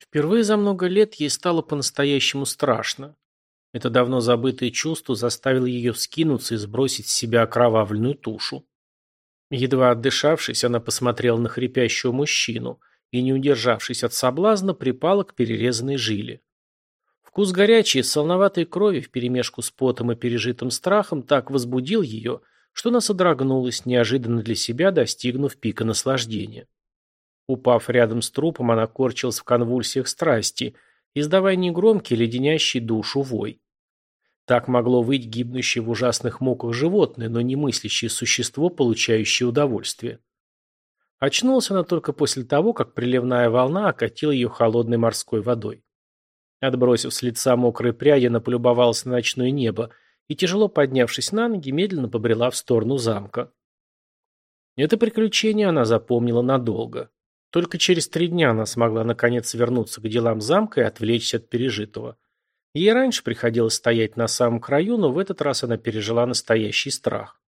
Впервые за много лет ей стало по-настоящему страшно. Это давно забытое чувство заставило ее вскинуться и сбросить с себя окровавленную тушу. Едва отдышавшись, она посмотрела на хрипящего мужчину и, не удержавшись от соблазна, припала к перерезанной жиле. Вкус горячей, солоноватой крови вперемешку с потом и пережитым страхом так возбудил ее, что она содрогнулась, неожиданно для себя достигнув пика наслаждения. Упав рядом с трупом, она корчилась в конвульсиях страсти, издавая негромкий, леденящий душу вой. Так могло выть гибнущее в ужасных муках животное, но не мыслящее существо, получающее удовольствие. Очнулась она только после того, как приливная волна окатила ее холодной морской водой. Отбросив с лица мокрые пряди, она полюбовалась на ночное небо и, тяжело поднявшись на ноги, медленно побрела в сторону замка. Это приключение она запомнила надолго. Только через три дня она смогла наконец вернуться к делам замка и отвлечься от пережитого. Ей раньше приходилось стоять на самом краю, но в этот раз она пережила настоящий страх.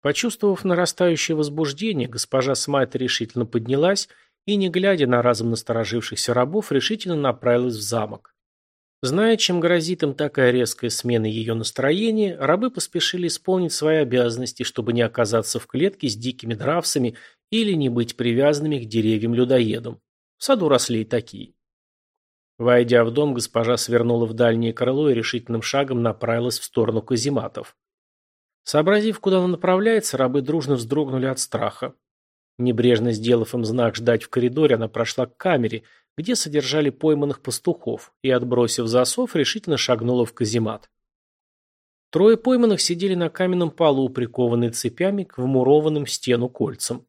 Почувствовав нарастающее возбуждение, госпожа Смайта решительно поднялась и, не глядя на разом насторожившихся рабов, решительно направилась в замок. Зная, чем грозит им такая резкая смена ее настроения, рабы поспешили исполнить свои обязанности, чтобы не оказаться в клетке с дикими дравсами или не быть привязанными к деревьям-людоедам. В саду росли и такие. Войдя в дом, госпожа свернула в дальнее крыло и решительным шагом направилась в сторону казематов. Сообразив, куда она направляется, рабы дружно вздрогнули от страха. Небрежно сделав им знак ждать в коридоре, она прошла к камере, где содержали пойманных пастухов, и, отбросив засов, решительно шагнула в каземат. Трое пойманных сидели на каменном полу, прикованные цепями к вмурованным в стену кольцам.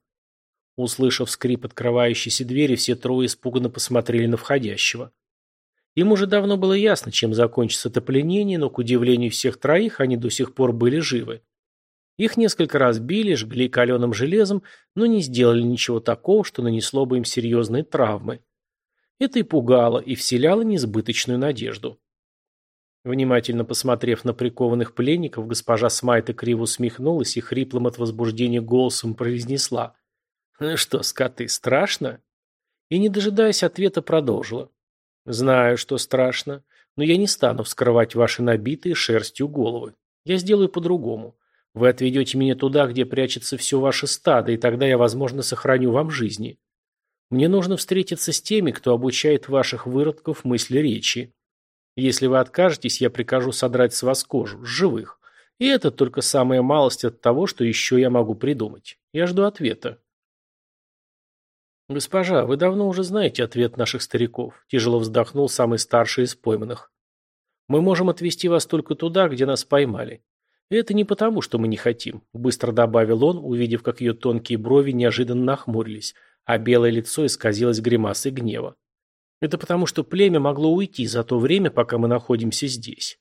Услышав скрип открывающейся двери, все трое испуганно посмотрели на входящего. Им уже давно было ясно, чем закончится это пленение, но, к удивлению всех троих, они до сих пор были живы. Их несколько раз били, жгли каленым железом, но не сделали ничего такого, что нанесло бы им серьезные травмы. Это и пугало, и вселяло несбыточную надежду. Внимательно посмотрев на прикованных пленников, госпожа Смайта криво усмехнулась и хриплым от возбуждения голосом произнесла. «Ну что, скоты, страшно?» И, не дожидаясь ответа, продолжила. «Знаю, что страшно, но я не стану вскрывать ваши набитые шерстью головы. Я сделаю по-другому. Вы отведете меня туда, где прячется все ваше стадо, и тогда я, возможно, сохраню вам жизни. Мне нужно встретиться с теми, кто обучает ваших выродков мысли речи. Если вы откажетесь, я прикажу содрать с вас кожу, с живых. И это только самая малость от того, что еще я могу придумать. Я жду ответа. Госпожа, вы давно уже знаете ответ наших стариков. Тяжело вздохнул самый старший из пойманных. Мы можем отвезти вас только туда, где нас поймали. И это не потому, что мы не хотим, быстро добавил он, увидев, как ее тонкие брови неожиданно нахмурились – а белое лицо исказилось гримасой гнева. Это потому, что племя могло уйти за то время, пока мы находимся здесь.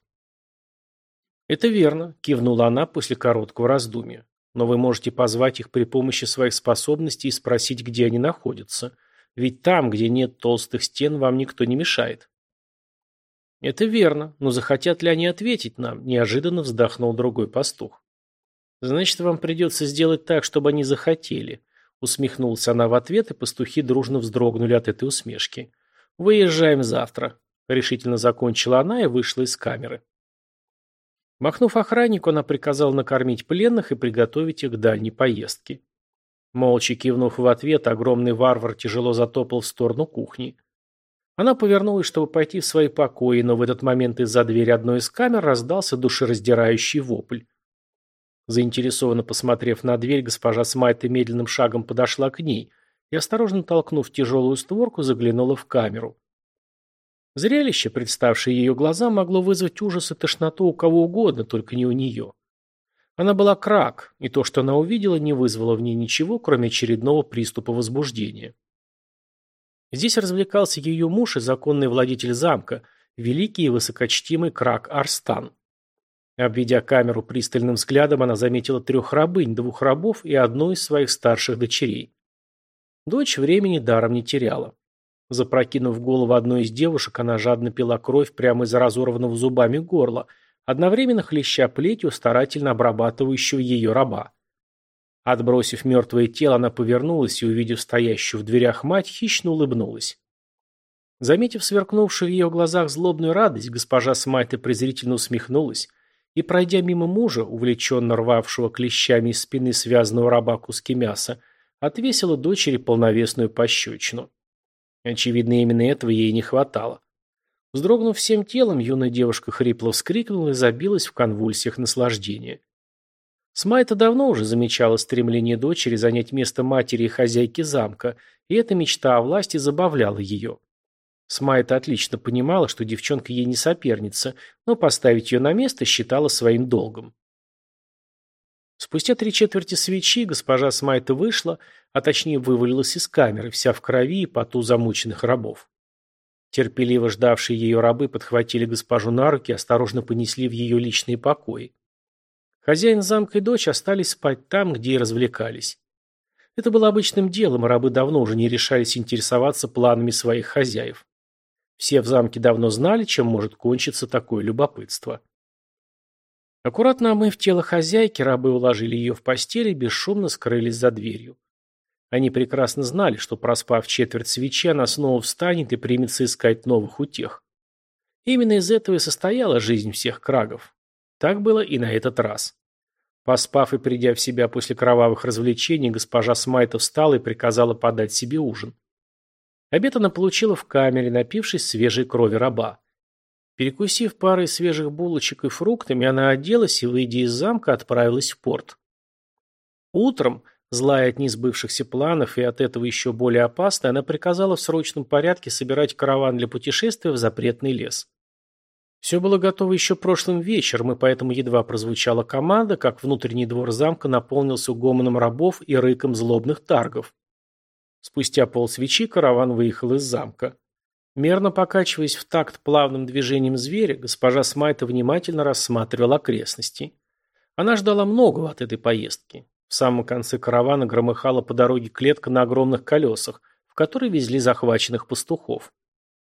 Это верно, кивнула она после короткого раздумья. Но вы можете позвать их при помощи своих способностей и спросить, где они находятся. Ведь там, где нет толстых стен, вам никто не мешает. Это верно, но захотят ли они ответить нам? Неожиданно вздохнул другой пастух. Значит, вам придется сделать так, чтобы они захотели. Усмехнулась она в ответ, и пастухи дружно вздрогнули от этой усмешки. «Выезжаем завтра», — решительно закончила она и вышла из камеры. Махнув охраннику, она приказала накормить пленных и приготовить их к дальней поездке. Молча кивнув в ответ, огромный варвар тяжело затопал в сторону кухни. Она повернулась, чтобы пойти в свои покои, но в этот момент из-за двери одной из камер раздался душераздирающий вопль. Заинтересованно посмотрев на дверь, госпожа Смайта медленным шагом подошла к ней и, осторожно толкнув тяжелую створку, заглянула в камеру. Зрелище, представшее ее глазам, могло вызвать ужас и тошноту у кого угодно, только не у нее. Она была крак, и то, что она увидела, не вызвало в ней ничего, кроме очередного приступа возбуждения. Здесь развлекался ее муж и законный владетель замка, великий и высокочтимый крак Арстан. Обведя камеру пристальным взглядом, она заметила трех рабынь, двух рабов и одну из своих старших дочерей. Дочь времени даром не теряла. Запрокинув голову одной из девушек, она жадно пила кровь прямо из разорванного зубами горла, одновременно хлеща плетью, старательно обрабатывающего ее раба. Отбросив мертвое тело, она повернулась и, увидев стоящую в дверях мать, хищно улыбнулась. Заметив сверкнувшую в ее глазах злобную радость, госпожа Смайта презрительно усмехнулась и, пройдя мимо мужа, увлеченно рвавшего клещами из спины связанного раба куски мяса, отвесила дочери полновесную пощечину. Очевидно, именно этого ей не хватало. Вздрогнув всем телом, юная девушка хрипло вскрикнула и забилась в конвульсиях наслаждения. Смайта давно уже замечала стремление дочери занять место матери и хозяйки замка, и эта мечта о власти забавляла ее. Смайта отлично понимала, что девчонка ей не соперница, но поставить ее на место считала своим долгом. Спустя три четверти свечи госпожа Смайта вышла, а точнее вывалилась из камеры, вся в крови и поту замученных рабов. Терпеливо ждавшие ее рабы подхватили госпожу на руки и осторожно понесли в ее личные покои. Хозяин замка и дочь остались спать там, где и развлекались. Это было обычным делом, рабы давно уже не решались интересоваться планами своих хозяев. Все в замке давно знали, чем может кончиться такое любопытство. Аккуратно омыв тело хозяйки, рабы уложили ее в постель и бесшумно скрылись за дверью. Они прекрасно знали, что проспав четверть свечи, она снова встанет и примется искать новых утех. Именно из этого и состояла жизнь всех крагов. Так было и на этот раз. Поспав и придя в себя после кровавых развлечений, госпожа Смайта встала и приказала подать себе ужин. Обед она получила в камере, напившись свежей крови раба. Перекусив парой свежих булочек и фруктами, она оделась и, выйдя из замка, отправилась в порт. Утром, злая от несбывшихся планов и от этого еще более опасной, она приказала в срочном порядке собирать караван для путешествия в запретный лес. Все было готово еще прошлым вечером, и поэтому едва прозвучала команда, как внутренний двор замка наполнился гомоном рабов и рыком злобных таргов. Спустя полсвечи караван выехал из замка. Мерно покачиваясь в такт плавным движением зверя, госпожа Смайта внимательно рассматривала окрестности. Она ждала многого от этой поездки. В самом конце каравана громыхала по дороге клетка на огромных колесах, в которой везли захваченных пастухов.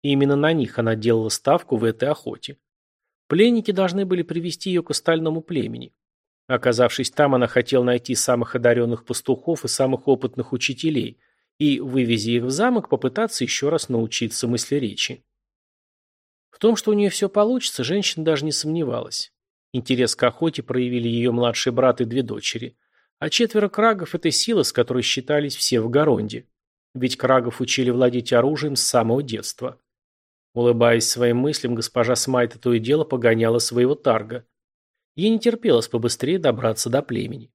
И именно на них она делала ставку в этой охоте. Пленники должны были привести ее к остальному племени. Оказавшись там, она хотела найти самых одаренных пастухов и самых опытных учителей – и, вывези их в замок, попытаться еще раз научиться мыслеречи. В том, что у нее все получится, женщина даже не сомневалась. Интерес к охоте проявили ее младший брат и две дочери. А четверо крагов – это сила, с которой считались все в Горонде. Ведь крагов учили владеть оружием с самого детства. Улыбаясь своим мыслям, госпожа Смайта то и дело погоняла своего тарга. Ей не терпелось побыстрее добраться до племени.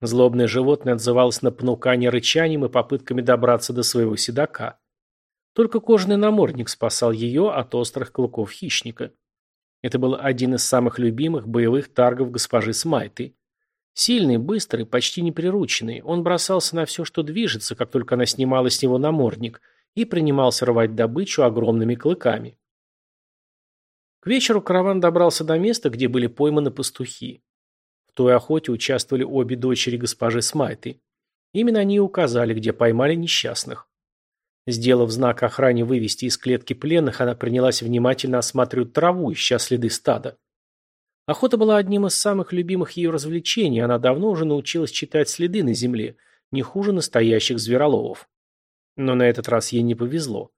Злобное животное отзывалось на понукание рычанием и попытками добраться до своего седока. Только кожаный намордник спасал ее от острых клыков хищника. Это был один из самых любимых боевых таргов госпожи Смайты. Сильный, быстрый, почти неприрученный, он бросался на все, что движется, как только она снимала с него намордник, и принимался рвать добычу огромными клыками. К вечеру караван добрался до места, где были пойманы пастухи той охоте участвовали обе дочери госпожи Смайты. Именно они и указали, где поймали несчастных. Сделав знак охране вывести из клетки пленных, она принялась внимательно осматривать траву, ища следы стада. Охота была одним из самых любимых ее развлечений, она давно уже научилась читать следы на земле, не хуже настоящих звероловов. Но на этот раз ей не повезло.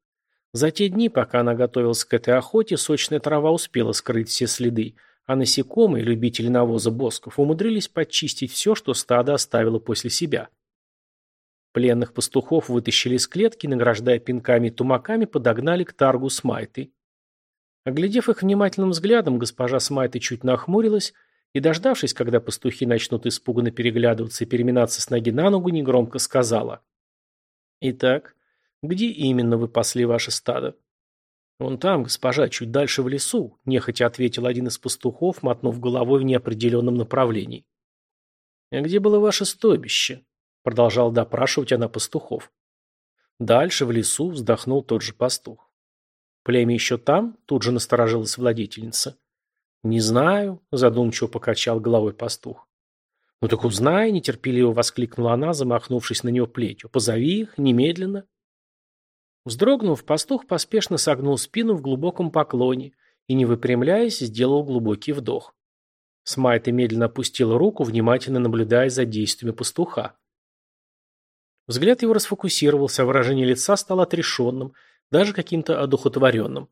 За те дни, пока она готовилась к этой охоте, сочная трава успела скрыть все следы, а насекомые, любители навоза босков, умудрились подчистить все, что стадо оставило после себя. Пленных пастухов вытащили из клетки, награждая пинками и тумаками, подогнали к таргу Смайты. Оглядев их внимательным взглядом, госпожа Смайты чуть нахмурилась и, дождавшись, когда пастухи начнут испуганно переглядываться и переминаться с ноги на ногу, негромко сказала. «Итак, где именно вы пасли ваше стадо?» «Он там, госпожа, чуть дальше в лесу», – нехотя ответил один из пастухов, мотнув головой в неопределенном направлении. «А где было ваше стойбище?» – продолжал допрашивать она пастухов. Дальше, в лесу, вздохнул тот же пастух. «Племя еще там?» – тут же насторожилась владетельница. «Не знаю», – задумчиво покачал головой пастух. «Ну так узнай», – нетерпеливо воскликнула она, замахнувшись на него плетью. «Позови их, немедленно». Вздрогнув, пастух поспешно согнул спину в глубоком поклоне и, не выпрямляясь, сделал глубокий вдох. Смайта медленно опустила руку, внимательно наблюдая за действиями пастуха. Взгляд его расфокусировался, выражение лица стало отрешенным, даже каким-то одухотворенным.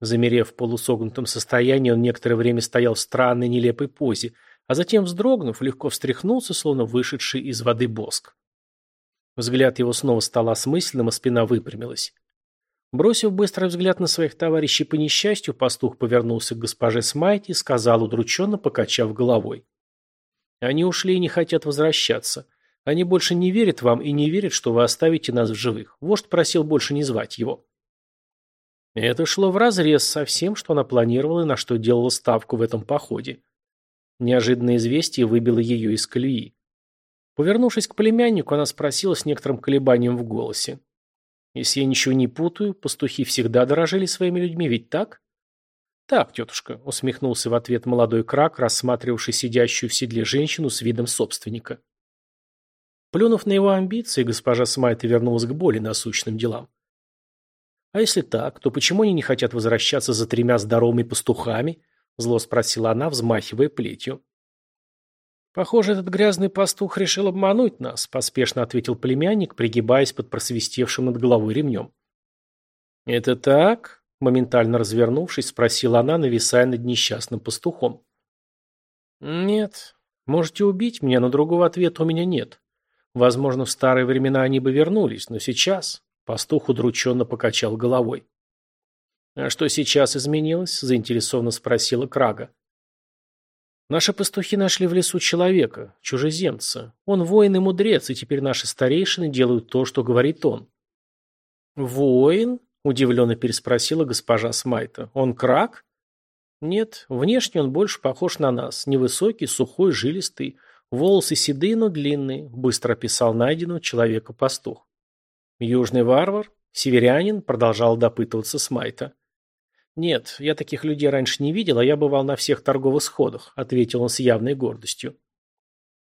Замерев в полусогнутом состоянии, он некоторое время стоял в странной нелепой позе, а затем, вздрогнув, легко встряхнулся, словно вышедший из воды боск. Взгляд его снова стал осмысленным, а спина выпрямилась. Бросив быстрый взгляд на своих товарищей по несчастью, пастух повернулся к госпоже Смайти и сказал, удрученно покачав головой. «Они ушли и не хотят возвращаться. Они больше не верят вам и не верят, что вы оставите нас в живых. Вождь просил больше не звать его». Это шло вразрез со всем, что она планировала и на что делала ставку в этом походе. Неожиданное известие выбило ее из колеи. Повернувшись к племяннику, она спросила с некоторым колебанием в голосе. «Если я ничего не путаю, пастухи всегда дорожили своими людьми, ведь так?» «Так, тетушка», — усмехнулся в ответ молодой крак, рассматривавший сидящую в седле женщину с видом собственника. Плюнув на его амбиции, госпожа Смайта вернулась к более насущным делам. «А если так, то почему они не хотят возвращаться за тремя здоровыми пастухами?» Зло спросила она, взмахивая плетью. «Похоже, этот грязный пастух решил обмануть нас», поспешно ответил племянник, пригибаясь под просвистевшим над головой ремнем. «Это так?» Моментально развернувшись, спросила она, нависая над несчастным пастухом. «Нет. Можете убить меня, но другого ответа у меня нет. Возможно, в старые времена они бы вернулись, но сейчас...» Пастух удрученно покачал головой. «А что сейчас изменилось?» – заинтересованно спросила Крага. «Наши пастухи нашли в лесу человека, чужеземца. Он воин и мудрец, и теперь наши старейшины делают то, что говорит он». «Воин?» – удивленно переспросила госпожа Смайта. «Он крак?» «Нет, внешне он больше похож на нас. Невысокий, сухой, жилистый. Волосы седые, но длинные», – быстро описал найденного человека пастух. «Южный варвар? Северянин?» – продолжал допытываться Смайта. «Нет, я таких людей раньше не видел, а я бывал на всех торговых сходах», – ответил он с явной гордостью.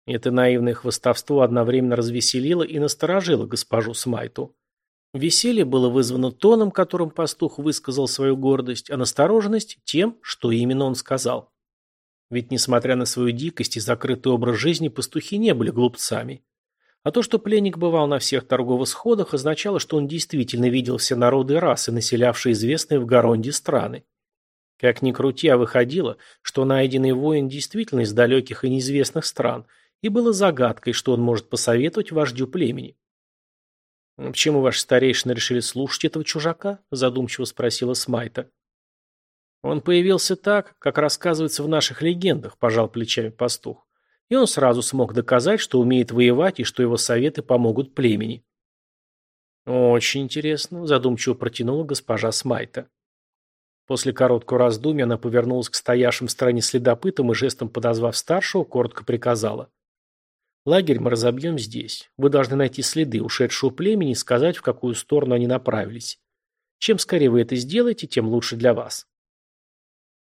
Это наивное хвостовство одновременно развеселило и насторожило госпожу Смайту. Веселье было вызвано тоном, которым пастух высказал свою гордость, а настороженность – тем, что именно он сказал. Ведь, несмотря на свою дикость и закрытый образ жизни, пастухи не были глупцами. А то, что пленник бывал на всех торговых сходах, означало, что он действительно видел все народы и расы, населявшие известные в Гаронде страны. Как ни крути, а выходило, что найденный воин действительно из далеких и неизвестных стран, и было загадкой, что он может посоветовать вождю племени. «Почему ваши старейшины решили слушать этого чужака?» – задумчиво спросила Смайта. «Он появился так, как рассказывается в наших легендах», – пожал плечами пастух и он сразу смог доказать, что умеет воевать и что его советы помогут племени. «Очень интересно», – задумчиво протянула госпожа Смайта. После короткого раздумья она повернулась к стоявшим в стороне следопытам и жестом подозвав старшего, коротко приказала. «Лагерь мы разобьем здесь. Вы должны найти следы ушедшего племени и сказать, в какую сторону они направились. Чем скорее вы это сделаете, тем лучше для вас».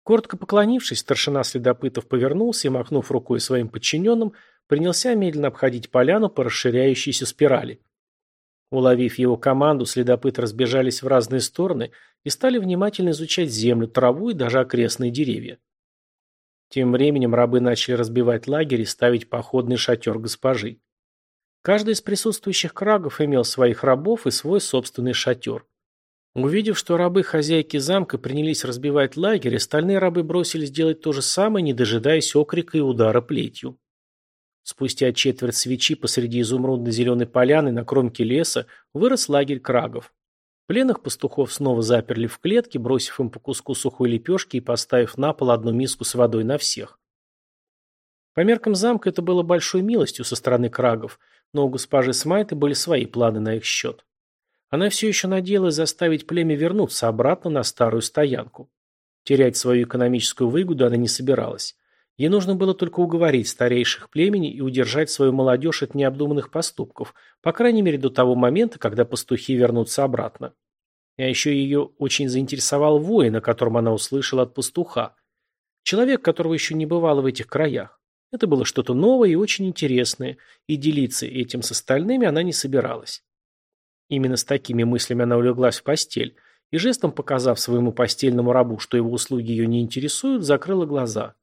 Коротко поклонившись, старшина следопытов повернулся и, махнув рукой своим подчиненным, принялся медленно обходить поляну по расширяющейся спирали. Уловив его команду, следопыты разбежались в разные стороны и стали внимательно изучать землю, траву и даже окрестные деревья. Тем временем рабы начали разбивать лагерь и ставить походный шатер госпожи. Каждый из присутствующих крагов имел своих рабов и свой собственный шатер. Увидев, что рабы хозяйки замка принялись разбивать лагерь, остальные рабы бросились делать то же самое, не дожидаясь окрика и удара плетью. Спустя четверть свечи посреди изумрудно-зеленой поляны на кромке леса вырос лагерь крагов. Пленных пастухов снова заперли в клетке, бросив им по куску сухой лепешки и поставив на пол одну миску с водой на всех. По меркам замка это было большой милостью со стороны крагов, но у госпожи Смайты были свои планы на их счет. Она все еще надеялась заставить племя вернуться обратно на старую стоянку. Терять свою экономическую выгоду она не собиралась. Ей нужно было только уговорить старейших племени и удержать свою молодежь от необдуманных поступков, по крайней мере до того момента, когда пастухи вернутся обратно. А еще ее очень заинтересовал воин, о котором она услышала от пастуха. Человек, которого еще не бывало в этих краях. Это было что-то новое и очень интересное, и делиться этим с остальными она не собиралась. Именно с такими мыслями она улеглась в постель и, жестом показав своему постельному рабу, что его услуги ее не интересуют, закрыла глаза.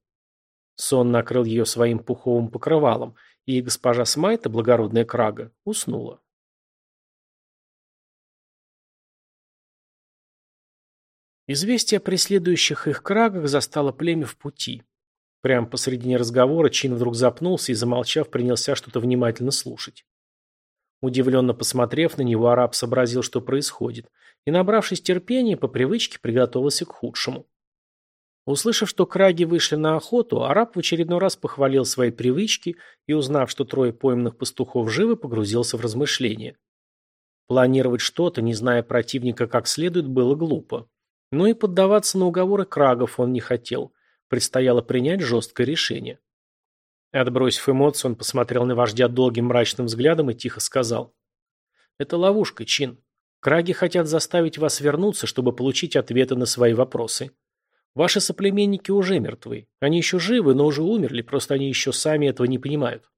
Сон накрыл ее своим пуховым покрывалом, и госпожа Смайта, благородная Крага, уснула. Известие о преследующих их крагах застало племя в пути. Прямо посредине разговора Чин вдруг запнулся и, замолчав, принялся что-то внимательно слушать. Удивленно посмотрев на него, араб сообразил, что происходит, и, набравшись терпения, по привычке приготовился к худшему. Услышав, что краги вышли на охоту, араб в очередной раз похвалил свои привычки и, узнав, что трое пойманных пастухов живы, погрузился в размышления. Планировать что-то, не зная противника как следует, было глупо. Но и поддаваться на уговоры крагов он не хотел. Предстояло принять жесткое решение. Отбросив эмоции, он посмотрел на вождя долгим мрачным взглядом и тихо сказал. «Это ловушка, Чин. Краги хотят заставить вас вернуться, чтобы получить ответы на свои вопросы. Ваши соплеменники уже мертвы. Они еще живы, но уже умерли, просто они еще сами этого не понимают».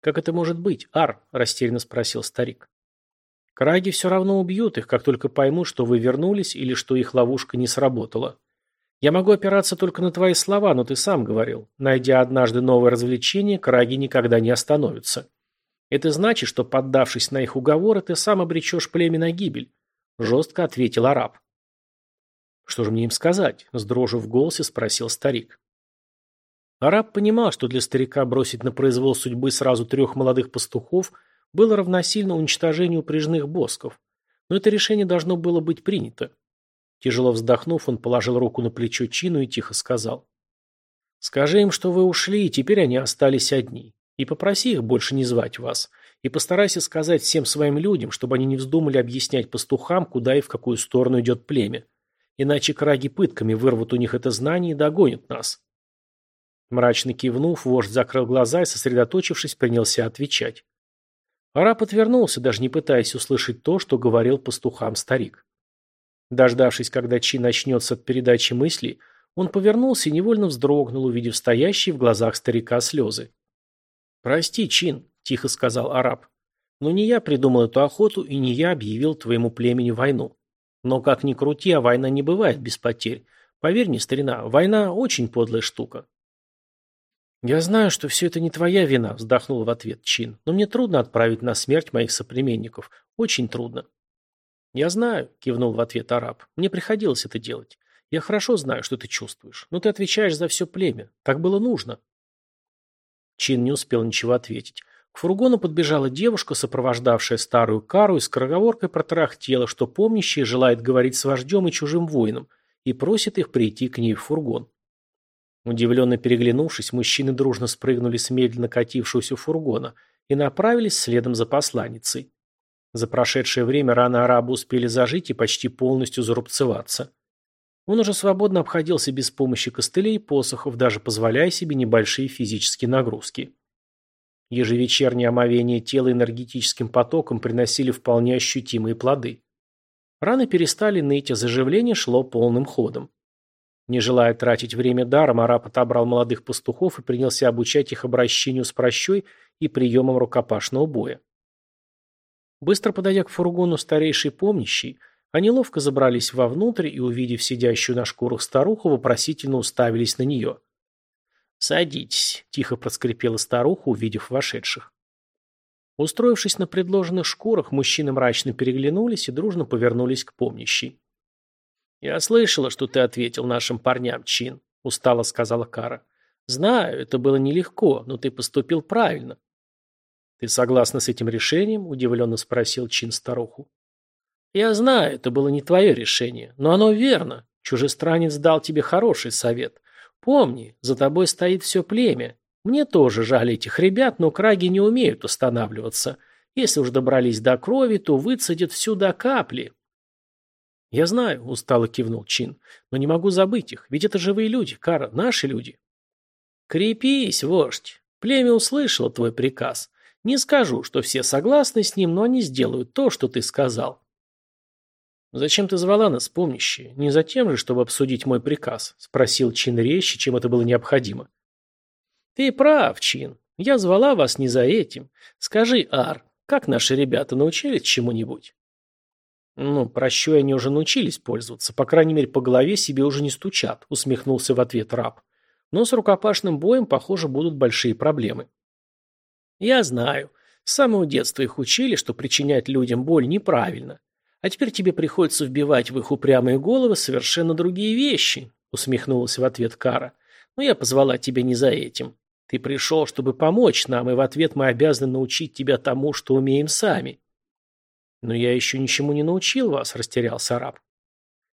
«Как это может быть, Ар?» – растерянно спросил старик. «Краги все равно убьют их, как только поймут, что вы вернулись или что их ловушка не сработала. Я могу опираться только на твои слова, но ты сам говорил. Найдя однажды новое развлечение, краги никогда не остановятся. Это значит, что, поддавшись на их уговоры, ты сам обречешь племя на гибель. Жестко ответил араб. Что же мне им сказать? С в голосе спросил старик. Араб понимал, что для старика бросить на произвол судьбы сразу трех молодых пастухов было равносильно уничтожению упряжных босков. Но это решение должно было быть принято. Тяжело вздохнув, он положил руку на плечо Чину и тихо сказал. «Скажи им, что вы ушли, и теперь они остались одни. И попроси их больше не звать вас. И постарайся сказать всем своим людям, чтобы они не вздумали объяснять пастухам, куда и в какую сторону идет племя. Иначе краги пытками вырвут у них это знание и догонят нас». Мрачно кивнув, вождь закрыл глаза и, сосредоточившись, принялся отвечать. Араб отвернулся, даже не пытаясь услышать то, что говорил пастухам старик. Дождавшись, когда Чи начнется от передачи мыслей, он повернулся и невольно вздрогнул, увидев стоящие в глазах старика слезы. «Прости, Чин», – тихо сказал араб, – «но не я придумал эту охоту и не я объявил твоему племени войну. Но как ни крути, а война не бывает без потерь. Поверь мне, старина, война – очень подлая штука». «Я знаю, что все это не твоя вина», – вздохнул в ответ Чин, – «но мне трудно отправить на смерть моих соплеменников. Очень трудно». «Я знаю», – кивнул в ответ араб. «Мне приходилось это делать. Я хорошо знаю, что ты чувствуешь. Но ты отвечаешь за все племя. Так было нужно». Чин не успел ничего ответить. К фургону подбежала девушка, сопровождавшая старую кару, и скороговоркой протарахтела, что помнящая желает говорить с вождем и чужим воином, и просит их прийти к ней в фургон. Удивленно переглянувшись, мужчины дружно спрыгнули с медленно катившегося фургона и направились следом за посланницей. За прошедшее время раны араба успели зажить и почти полностью зарубцеваться. Он уже свободно обходился без помощи костылей и посохов, даже позволяя себе небольшие физические нагрузки. Ежевечернее омовение тела энергетическим потоком приносили вполне ощутимые плоды. Раны перестали ныть, а заживление шло полным ходом. Не желая тратить время даром, араб отобрал молодых пастухов и принялся обучать их обращению с прощой и приемам рукопашного боя. Быстро подойдя к фургону старейшей помнящей, они ловко забрались вовнутрь и, увидев сидящую на шкурах старуху, вопросительно уставились на нее. «Садитесь», – тихо проскрипела старуха, увидев вошедших. Устроившись на предложенных шкурах, мужчины мрачно переглянулись и дружно повернулись к помнящей. «Я слышала, что ты ответил нашим парням, Чин», – устало сказала Кара. «Знаю, это было нелегко, но ты поступил правильно. «Ты согласна с этим решением?» – удивленно спросил Чин старуху. «Я знаю, это было не твое решение, но оно верно. Чужестранец дал тебе хороший совет. Помни, за тобой стоит все племя. Мне тоже жаль этих ребят, но краги не умеют останавливаться. Если уж добрались до крови, то выцедят всю до капли». «Я знаю», – устало кивнул Чин, – «но не могу забыть их, ведь это живые люди, Кара, наши люди». «Крепись, вождь. Племя услышало твой приказ. Не скажу, что все согласны с ним, но они сделают то, что ты сказал. «Зачем ты звала нас, помнящие? Не за тем же, чтобы обсудить мой приказ?» – спросил Чин резче, чем это было необходимо. «Ты прав, Чин. Я звала вас не за этим. Скажи, Ар, как наши ребята научились чему-нибудь?» «Ну, прощу, они уже научились пользоваться. По крайней мере, по голове себе уже не стучат», – усмехнулся в ответ раб. «Но с рукопашным боем, похоже, будут большие проблемы». Я знаю. С самого детства их учили, что причинять людям боль неправильно. А теперь тебе приходится вбивать в их упрямые головы совершенно другие вещи, усмехнулась в ответ Кара. Но я позвала тебя не за этим. Ты пришел, чтобы помочь нам, и в ответ мы обязаны научить тебя тому, что умеем сами. Но я еще ничему не научил вас, растерялся араб.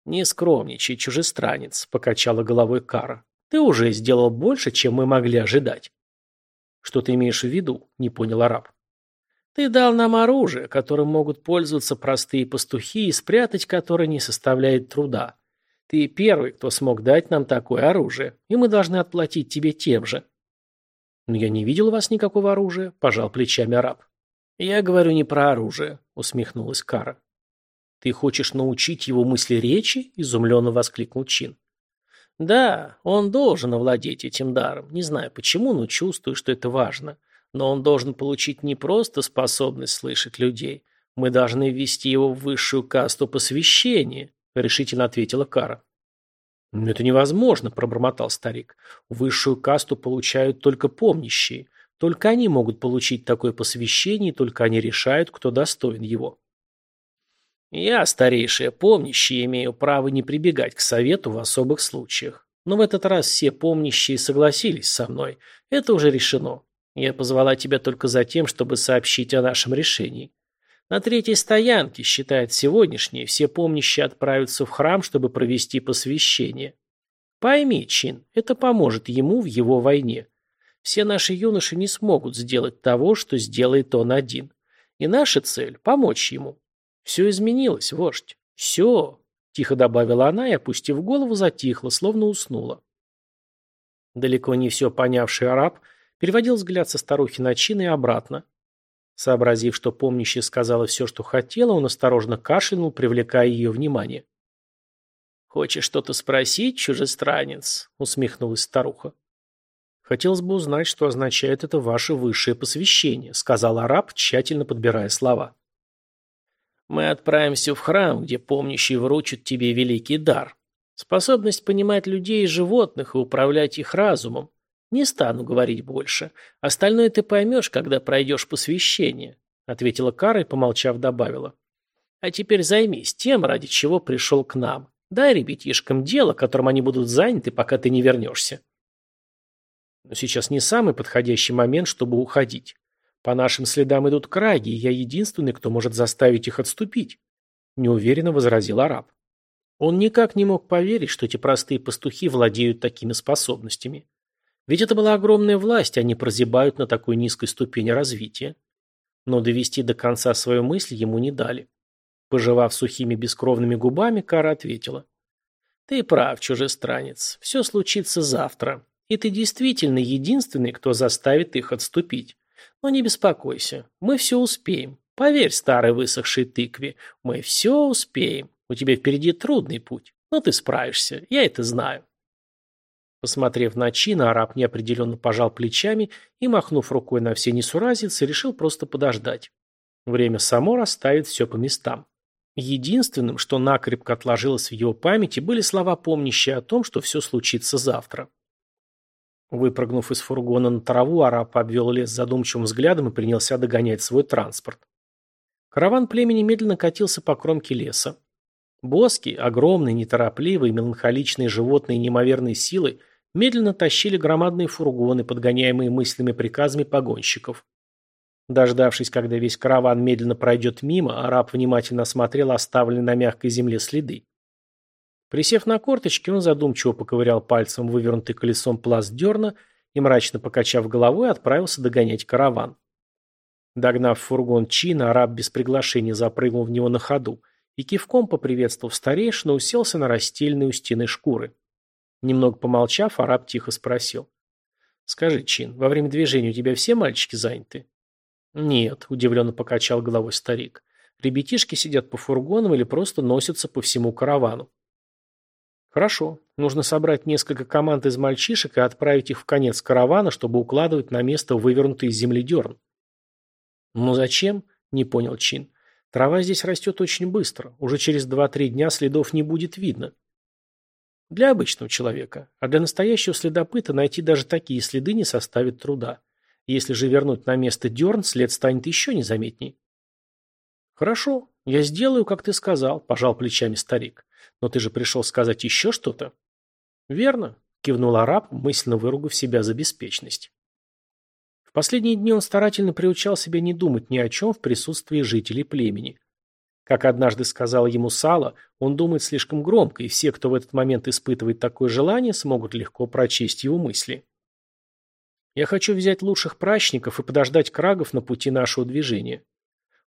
Не скромничай, чужестранец, покачала головой Кара. Ты уже сделал больше, чем мы могли ожидать. Что ты имеешь в виду? Не понял араб. Ты дал нам оружие, которым могут пользоваться простые пастухи и спрятать которое не составляет труда. Ты первый, кто смог дать нам такое оружие, и мы должны отплатить тебе тем же. Но я не видел у вас никакого оружия, пожал плечами араб. Я говорю не про оружие, усмехнулась Кара. Ты хочешь научить его мысли речи? изумленно воскликнул Чин. Да, он должен овладеть этим даром. Не знаю почему, но чувствую, что это важно. Но он должен получить не просто способность слышать людей. Мы должны ввести его в высшую касту посвящения решительно ответила Кара. «Но это невозможно», – пробормотал старик. «Высшую касту получают только помнящие. Только они могут получить такое посвящение, только они решают, кто достоин его». «Я, старейшая помнящий, имею право не прибегать к совету в особых случаях. Но в этот раз все помнящие согласились со мной. Это уже решено. Я позвала тебя только за тем, чтобы сообщить о нашем решении. На третьей стоянке, считает сегодняшней, все помнящие отправятся в храм, чтобы провести посвящение. Пойми, Чин, это поможет ему в его войне. Все наши юноши не смогут сделать того, что сделает он один. И наша цель – помочь ему. Все изменилось, вождь. Все. Тихо добавила она и, опустив голову, затихла, словно уснула. Далеко не все понявший араб переводил взгляд со старухи на Чина и обратно. Сообразив, что помнящая сказала все, что хотела, он осторожно кашлянул, привлекая ее внимание. «Хочешь что-то спросить, чужестранец?» — усмехнулась старуха. «Хотелось бы узнать, что означает это ваше высшее посвящение», — сказал араб, тщательно подбирая слова. «Мы отправимся в храм, где помнящие вручат тебе великий дар. Способность понимать людей и животных и управлять их разумом. «Не стану говорить больше. Остальное ты поймешь, когда пройдешь посвящение», — ответила Кара и, помолчав, добавила. «А теперь займись тем, ради чего пришел к нам. Дай ребятишкам дело, которым они будут заняты, пока ты не вернешься». Но сейчас не самый подходящий момент, чтобы уходить. По нашим следам идут краги, и я единственный, кто может заставить их отступить», — неуверенно возразил араб. Он никак не мог поверить, что эти простые пастухи владеют такими способностями. Ведь это была огромная власть, они прозябают на такой низкой ступени развития. Но довести до конца свою мысль ему не дали. Пожевав сухими бескровными губами, Кара ответила. «Ты прав, чужестранец. Все случится завтра. И ты действительно единственный, кто заставит их отступить. Но не беспокойся. Мы все успеем. Поверь старой высохшей тыкве. Мы все успеем. У тебя впереди трудный путь. Но ты справишься. Я это знаю». Посмотрев на Чина, араб неопределенно пожал плечами и, махнув рукой на все несуразицы, решил просто подождать. Время само расставит все по местам. Единственным, что накрепко отложилось в его памяти, были слова, помнящие о том, что все случится завтра. Выпрыгнув из фургона на траву, араб обвел лес задумчивым взглядом и принялся догонять свой транспорт. Караван племени медленно катился по кромке леса. Боски, огромные, неторопливые, меланхоличные животные неимоверной силой – медленно тащили громадные фургоны, подгоняемые мысленными приказами погонщиков. Дождавшись, когда весь караван медленно пройдет мимо, араб внимательно осмотрел оставленные на мягкой земле следы. Присев на корточки, он задумчиво поковырял пальцем вывернутый колесом пласт дерна и, мрачно покачав головой, отправился догонять караван. Догнав фургон Чина, араб без приглашения запрыгнул в него на ходу и, кивком поприветствовав старейшину, уселся на расстеленные у стены шкуры. Немного помолчав, араб тихо спросил. «Скажи, Чин, во время движения у тебя все мальчики заняты?» «Нет», – удивленно покачал головой старик. «Ребятишки сидят по фургонам или просто носятся по всему каравану». «Хорошо. Нужно собрать несколько команд из мальчишек и отправить их в конец каравана, чтобы укладывать на место вывернутый из земли дерн». «Ну зачем?» – не понял Чин. «Трава здесь растет очень быстро. Уже через два-три дня следов не будет видно». Для обычного человека. А для настоящего следопыта найти даже такие следы не составит труда. Если же вернуть на место дерн, след станет еще незаметней. Хорошо, «Я сделаю, как ты сказал», – пожал плечами старик. «Но ты же пришел сказать еще что-то?» «Верно», – кивнул араб, мысленно выругав себя за беспечность. В последние дни он старательно приучал себя не думать ни о чем в присутствии жителей племени. Как однажды сказал ему Сала, он думает слишком громко, и все, кто в этот момент испытывает такое желание, смогут легко прочесть его мысли. «Я хочу взять лучших прачников и подождать крагов на пути нашего движения.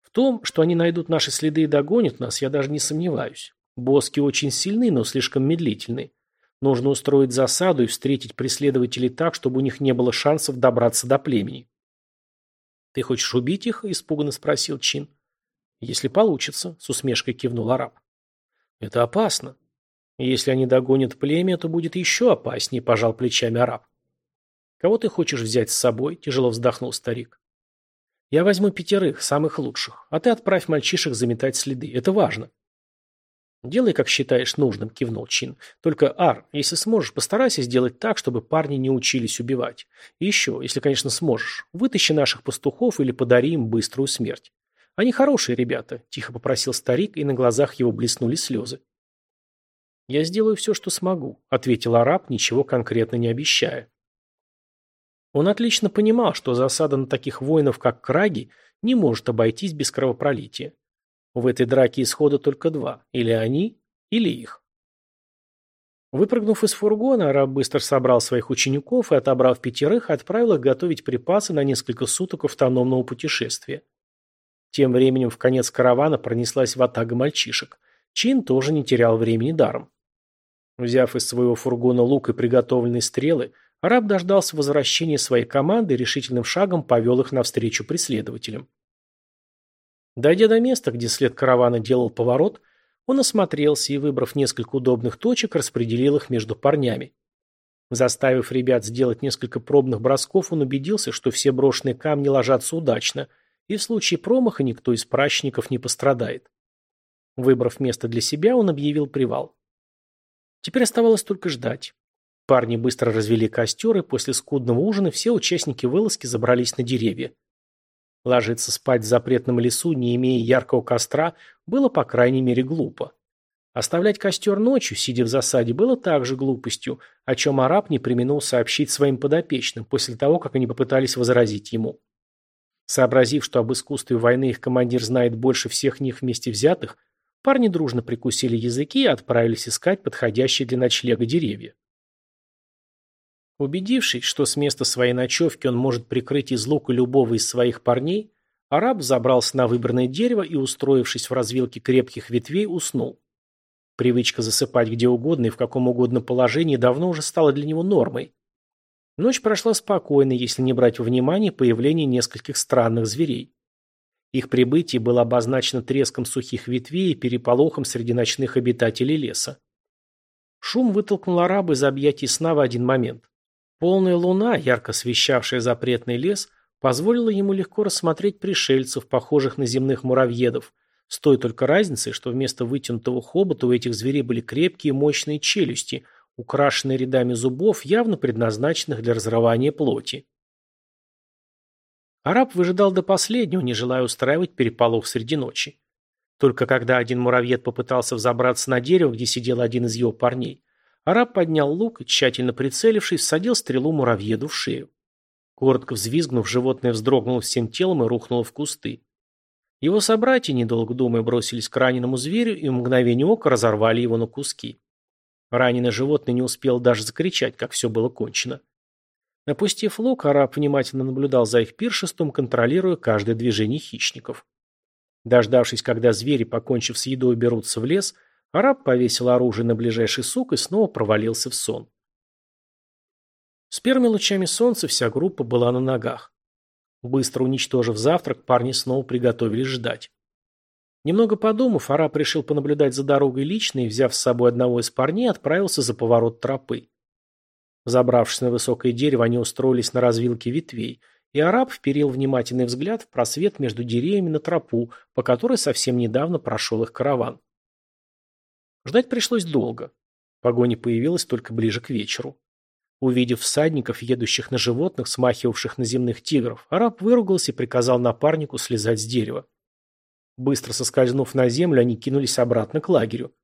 В том, что они найдут наши следы и догонят нас, я даже не сомневаюсь. Боски очень сильны, но слишком медлительны. Нужно устроить засаду и встретить преследователей так, чтобы у них не было шансов добраться до племени. «Ты хочешь убить их?» – испуганно спросил Чин. «Если получится», – с усмешкой кивнул араб. «Это опасно. Если они догонят племя, то будет еще опаснее», – пожал плечами араб. «Кого ты хочешь взять с собой?» – тяжело вздохнул старик. Я возьму пятерых, самых лучших, а ты отправь мальчишек заметать следы. Это важно. Делай, как считаешь нужным, кивнул Чин. Только, Ар, если сможешь, постарайся сделать так, чтобы парни не учились убивать. И еще, если, конечно, сможешь, вытащи наших пастухов или подари им быструю смерть. Они хорошие ребята, тихо попросил старик, и на глазах его блеснули слезы. «Я сделаю все, что смогу», — ответил араб, ничего конкретно не обещая. Он отлично понимал, что засада на таких воинов, как Краги, не может обойтись без кровопролития. В этой драке исхода только два – или они, или их. Выпрыгнув из фургона, араб быстро собрал своих учеников и, отобрав пятерых, отправил их готовить припасы на несколько суток автономного путешествия. Тем временем в конец каравана пронеслась ватага мальчишек. Чин тоже не терял времени даром. Взяв из своего фургона лук и приготовленные стрелы, Араб дождался возвращения своей команды и решительным шагом повел их навстречу преследователям. Дойдя до места, где след каравана делал поворот, он осмотрелся и, выбрав несколько удобных точек, распределил их между парнями. Заставив ребят сделать несколько пробных бросков, он убедился, что все брошенные камни ложатся удачно, и в случае промаха никто из прачников не пострадает. Выбрав место для себя, он объявил привал. Теперь оставалось только ждать. Парни быстро развели костер, и после скудного ужина все участники вылазки забрались на деревья. Ложиться спать в запретном лесу, не имея яркого костра, было по крайней мере глупо. Оставлять костер ночью, сидя в засаде, было также глупостью, о чем араб не применил сообщить своим подопечным после того, как они попытались возразить ему. Сообразив, что об искусстве войны их командир знает больше всех них вместе взятых, парни дружно прикусили языки и отправились искать подходящие для ночлега деревья. Убедившись, что с места своей ночевки он может прикрыть из лука любого из своих парней, араб забрался на выбранное дерево и, устроившись в развилке крепких ветвей, уснул. Привычка засыпать где угодно и в каком угодно положении давно уже стала для него нормой. Ночь прошла спокойно, если не брать во внимание появление нескольких странных зверей. Их прибытие было обозначено треском сухих ветвей и переполохом среди ночных обитателей леса. Шум вытолкнул араба из объятий сна в один момент. Полная луна, ярко освещавшая запретный лес, позволила ему легко рассмотреть пришельцев, похожих на земных муравьедов, с той только разницей, что вместо вытянутого хобота у этих зверей были крепкие мощные челюсти, украшенные рядами зубов, явно предназначенных для разрывания плоти. Араб выжидал до последнего, не желая устраивать переполох среди ночи. Только когда один муравьед попытался взобраться на дерево, где сидел один из его парней, Араб поднял лук и, тщательно прицелившись, садил стрелу муравьеду в шею. Коротко взвизгнув, животное вздрогнуло всем телом и рухнуло в кусты. Его собратья, недолго думая, бросились к раненому зверю и в мгновение ока разорвали его на куски. Раненое животное не успело даже закричать, как все было кончено. Напустив лук, араб внимательно наблюдал за их пиршеством, контролируя каждое движение хищников. Дождавшись, когда звери, покончив с едой, берутся в лес, Араб повесил оружие на ближайший сук и снова провалился в сон. С первыми лучами солнца вся группа была на ногах. Быстро уничтожив завтрак, парни снова приготовились ждать. Немного подумав, араб решил понаблюдать за дорогой лично и, взяв с собой одного из парней, отправился за поворот тропы. Забравшись на высокое дерево, они устроились на развилке ветвей, и араб вперил внимательный взгляд в просвет между деревьями на тропу, по которой совсем недавно прошел их караван. Ждать пришлось долго. Погоня появилась только ближе к вечеру. Увидев всадников, едущих на животных, смахивавших на земных тигров, араб выругался и приказал напарнику слезать с дерева. Быстро соскользнув на землю, они кинулись обратно к лагерю.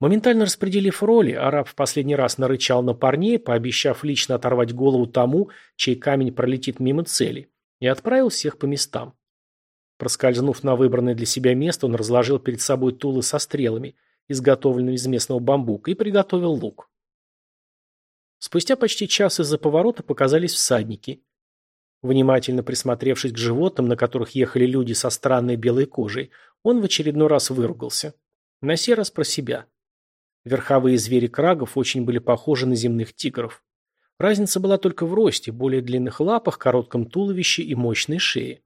Моментально распределив роли, араб в последний раз нарычал на парней, пообещав лично оторвать голову тому, чей камень пролетит мимо цели, и отправил всех по местам. Проскользнув на выбранное для себя место, он разложил перед собой тулы со стрелами, изготовленными из местного бамбука, и приготовил лук. Спустя почти час из-за поворота показались всадники. Внимательно присмотревшись к животным, на которых ехали люди со странной белой кожей, он в очередной раз выругался. На сей раз про себя. Верховые звери крагов очень были похожи на земных тигров. Разница была только в росте, более длинных лапах, коротком туловище и мощной шее.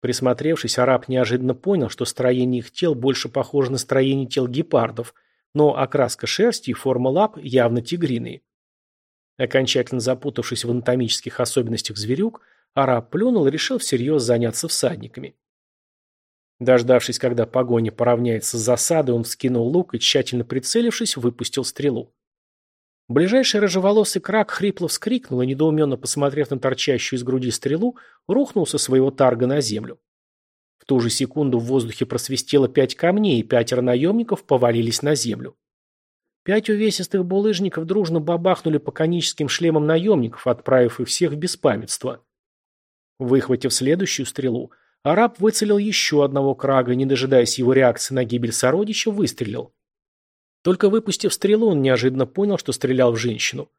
Присмотревшись, араб неожиданно понял, что строение их тел больше похоже на строение тел гепардов, но окраска шерсти и форма лап явно тигриные. Окончательно запутавшись в анатомических особенностях зверюк, араб плюнул и решил всерьез заняться всадниками. Дождавшись, когда погоня поравняется с засадой, он вскинул лук и, тщательно прицелившись, выпустил стрелу. Ближайший рыжеволосый крак хрипло вскрикнул и, недоуменно посмотрев на торчащую из груди стрелу, рухнул со своего тарга на землю. В ту же секунду в воздухе просвистело пять камней, и пятеро наемников повалились на землю. Пять увесистых булыжников дружно бабахнули по коническим шлемам наемников, отправив их всех в беспамятство. Выхватив следующую стрелу, Араб выцелил еще одного крага, не дожидаясь его реакции на гибель сородича, выстрелил. Только выпустив стрелу, он неожиданно понял, что стрелял в женщину.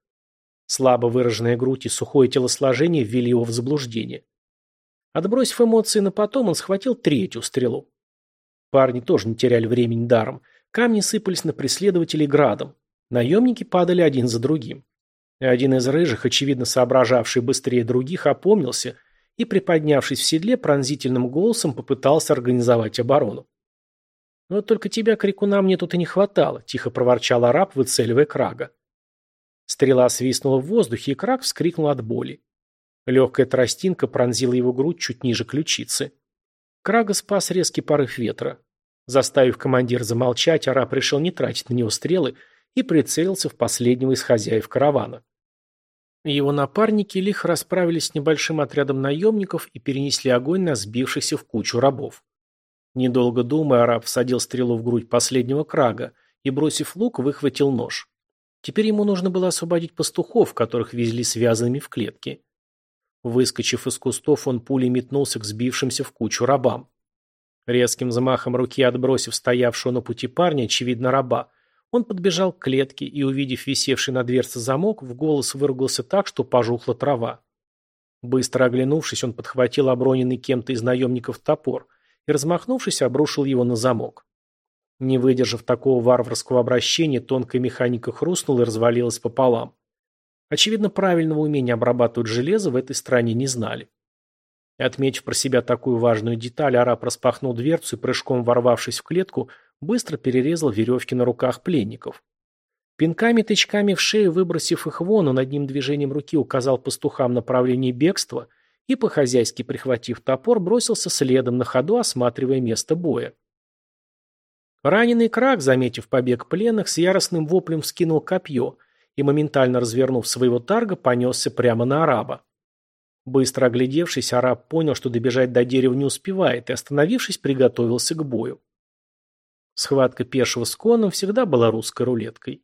Слабо выраженная грудь и сухое телосложение ввели его в заблуждение. Отбросив эмоции на потом, он схватил третью стрелу. Парни тоже не теряли времени даром. Камни сыпались на преследователей градом. Наемники падали один за другим. Один из рыжих, очевидно соображавший быстрее других, опомнился – и, приподнявшись в седле, пронзительным голосом попытался организовать оборону. «Вот только тебя, крикуна, мне тут и не хватало», – тихо проворчал араб, выцеливая крага. Стрела свистнула в воздухе, и краг вскрикнул от боли. Легкая тростинка пронзила его грудь чуть ниже ключицы. Крага спас резкий порыв ветра. Заставив командир замолчать, араб решил не тратить на него стрелы и прицелился в последнего из хозяев каравана. Его напарники лихо расправились с небольшим отрядом наемников и перенесли огонь на сбившихся в кучу рабов. Недолго думая, араб всадил стрелу в грудь последнего крага и, бросив лук, выхватил нож. Теперь ему нужно было освободить пастухов, которых везли связанными в клетке. Выскочив из кустов, он пулей метнулся к сбившимся в кучу рабам. Резким замахом руки отбросив стоявшего на пути парня, очевидно раба, он подбежал к клетке и, увидев висевший на дверце замок, в голос выругался так, что пожухла трава. Быстро оглянувшись, он подхватил оброненный кем-то из наемников топор и, размахнувшись, обрушил его на замок. Не выдержав такого варварского обращения, тонкая механика хрустнула и развалилась пополам. Очевидно, правильного умения обрабатывать железо в этой стране не знали. Отметив про себя такую важную деталь, араб распахнул дверцу и, прыжком ворвавшись в клетку, быстро перерезал веревки на руках пленников. Пинками-тычками в шею, выбросив их вон, он одним движением руки указал пастухам направление бегства и, по-хозяйски прихватив топор, бросился следом на ходу, осматривая место боя. Раненый крак, заметив побег пленных, с яростным воплем вскинул копье и, моментально развернув своего тарга, понесся прямо на араба. Быстро оглядевшись, араб понял, что добежать до дерева не успевает, и, остановившись, приготовился к бою. Схватка пешего с коном всегда была русской рулеткой.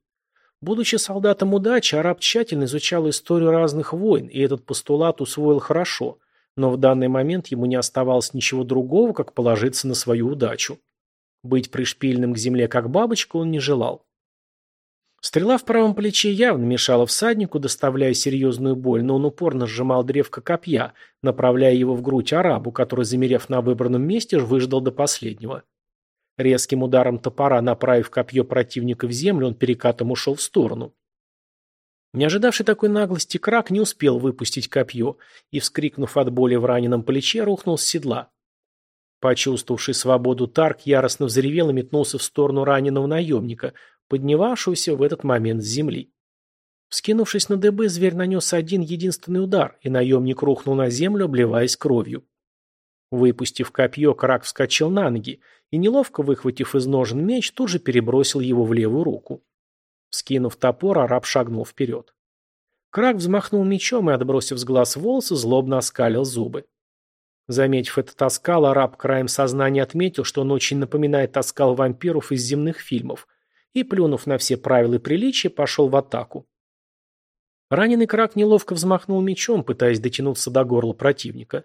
Будучи солдатом удачи, араб тщательно изучал историю разных войн, и этот постулат усвоил хорошо, но в данный момент ему не оставалось ничего другого, как положиться на свою удачу. Быть пришпильным к земле как бабочка он не желал. Стрела в правом плече явно мешала всаднику, доставляя серьезную боль, но он упорно сжимал древко копья, направляя его в грудь арабу, который, замерев на выбранном месте, выждал до последнего. Резким ударом топора, направив копье противника в землю, он перекатом ушел в сторону. Не ожидавший такой наглости крак не успел выпустить копье и, вскрикнув от боли в раненом плече, рухнул с седла. Почувствовавший свободу Тарк яростно взревел и метнулся в сторону раненого наемника, поднявшегося в этот момент с земли. Вскинувшись на дыбы, зверь нанес один единственный удар, и наемник рухнул на землю, обливаясь кровью. Выпустив копье, Крак вскочил на ноги и, неловко выхватив из ножен меч, тут же перебросил его в левую руку. Скинув топор, араб шагнул вперед. Крак взмахнул мечом и, отбросив с глаз волосы, злобно оскалил зубы. Заметив этот оскал, араб краем сознания отметил, что он очень напоминает оскал вампиров из земных фильмов, и, плюнув на все правила и приличия, пошел в атаку. Раненый крак неловко взмахнул мечом, пытаясь дотянуться до горла противника.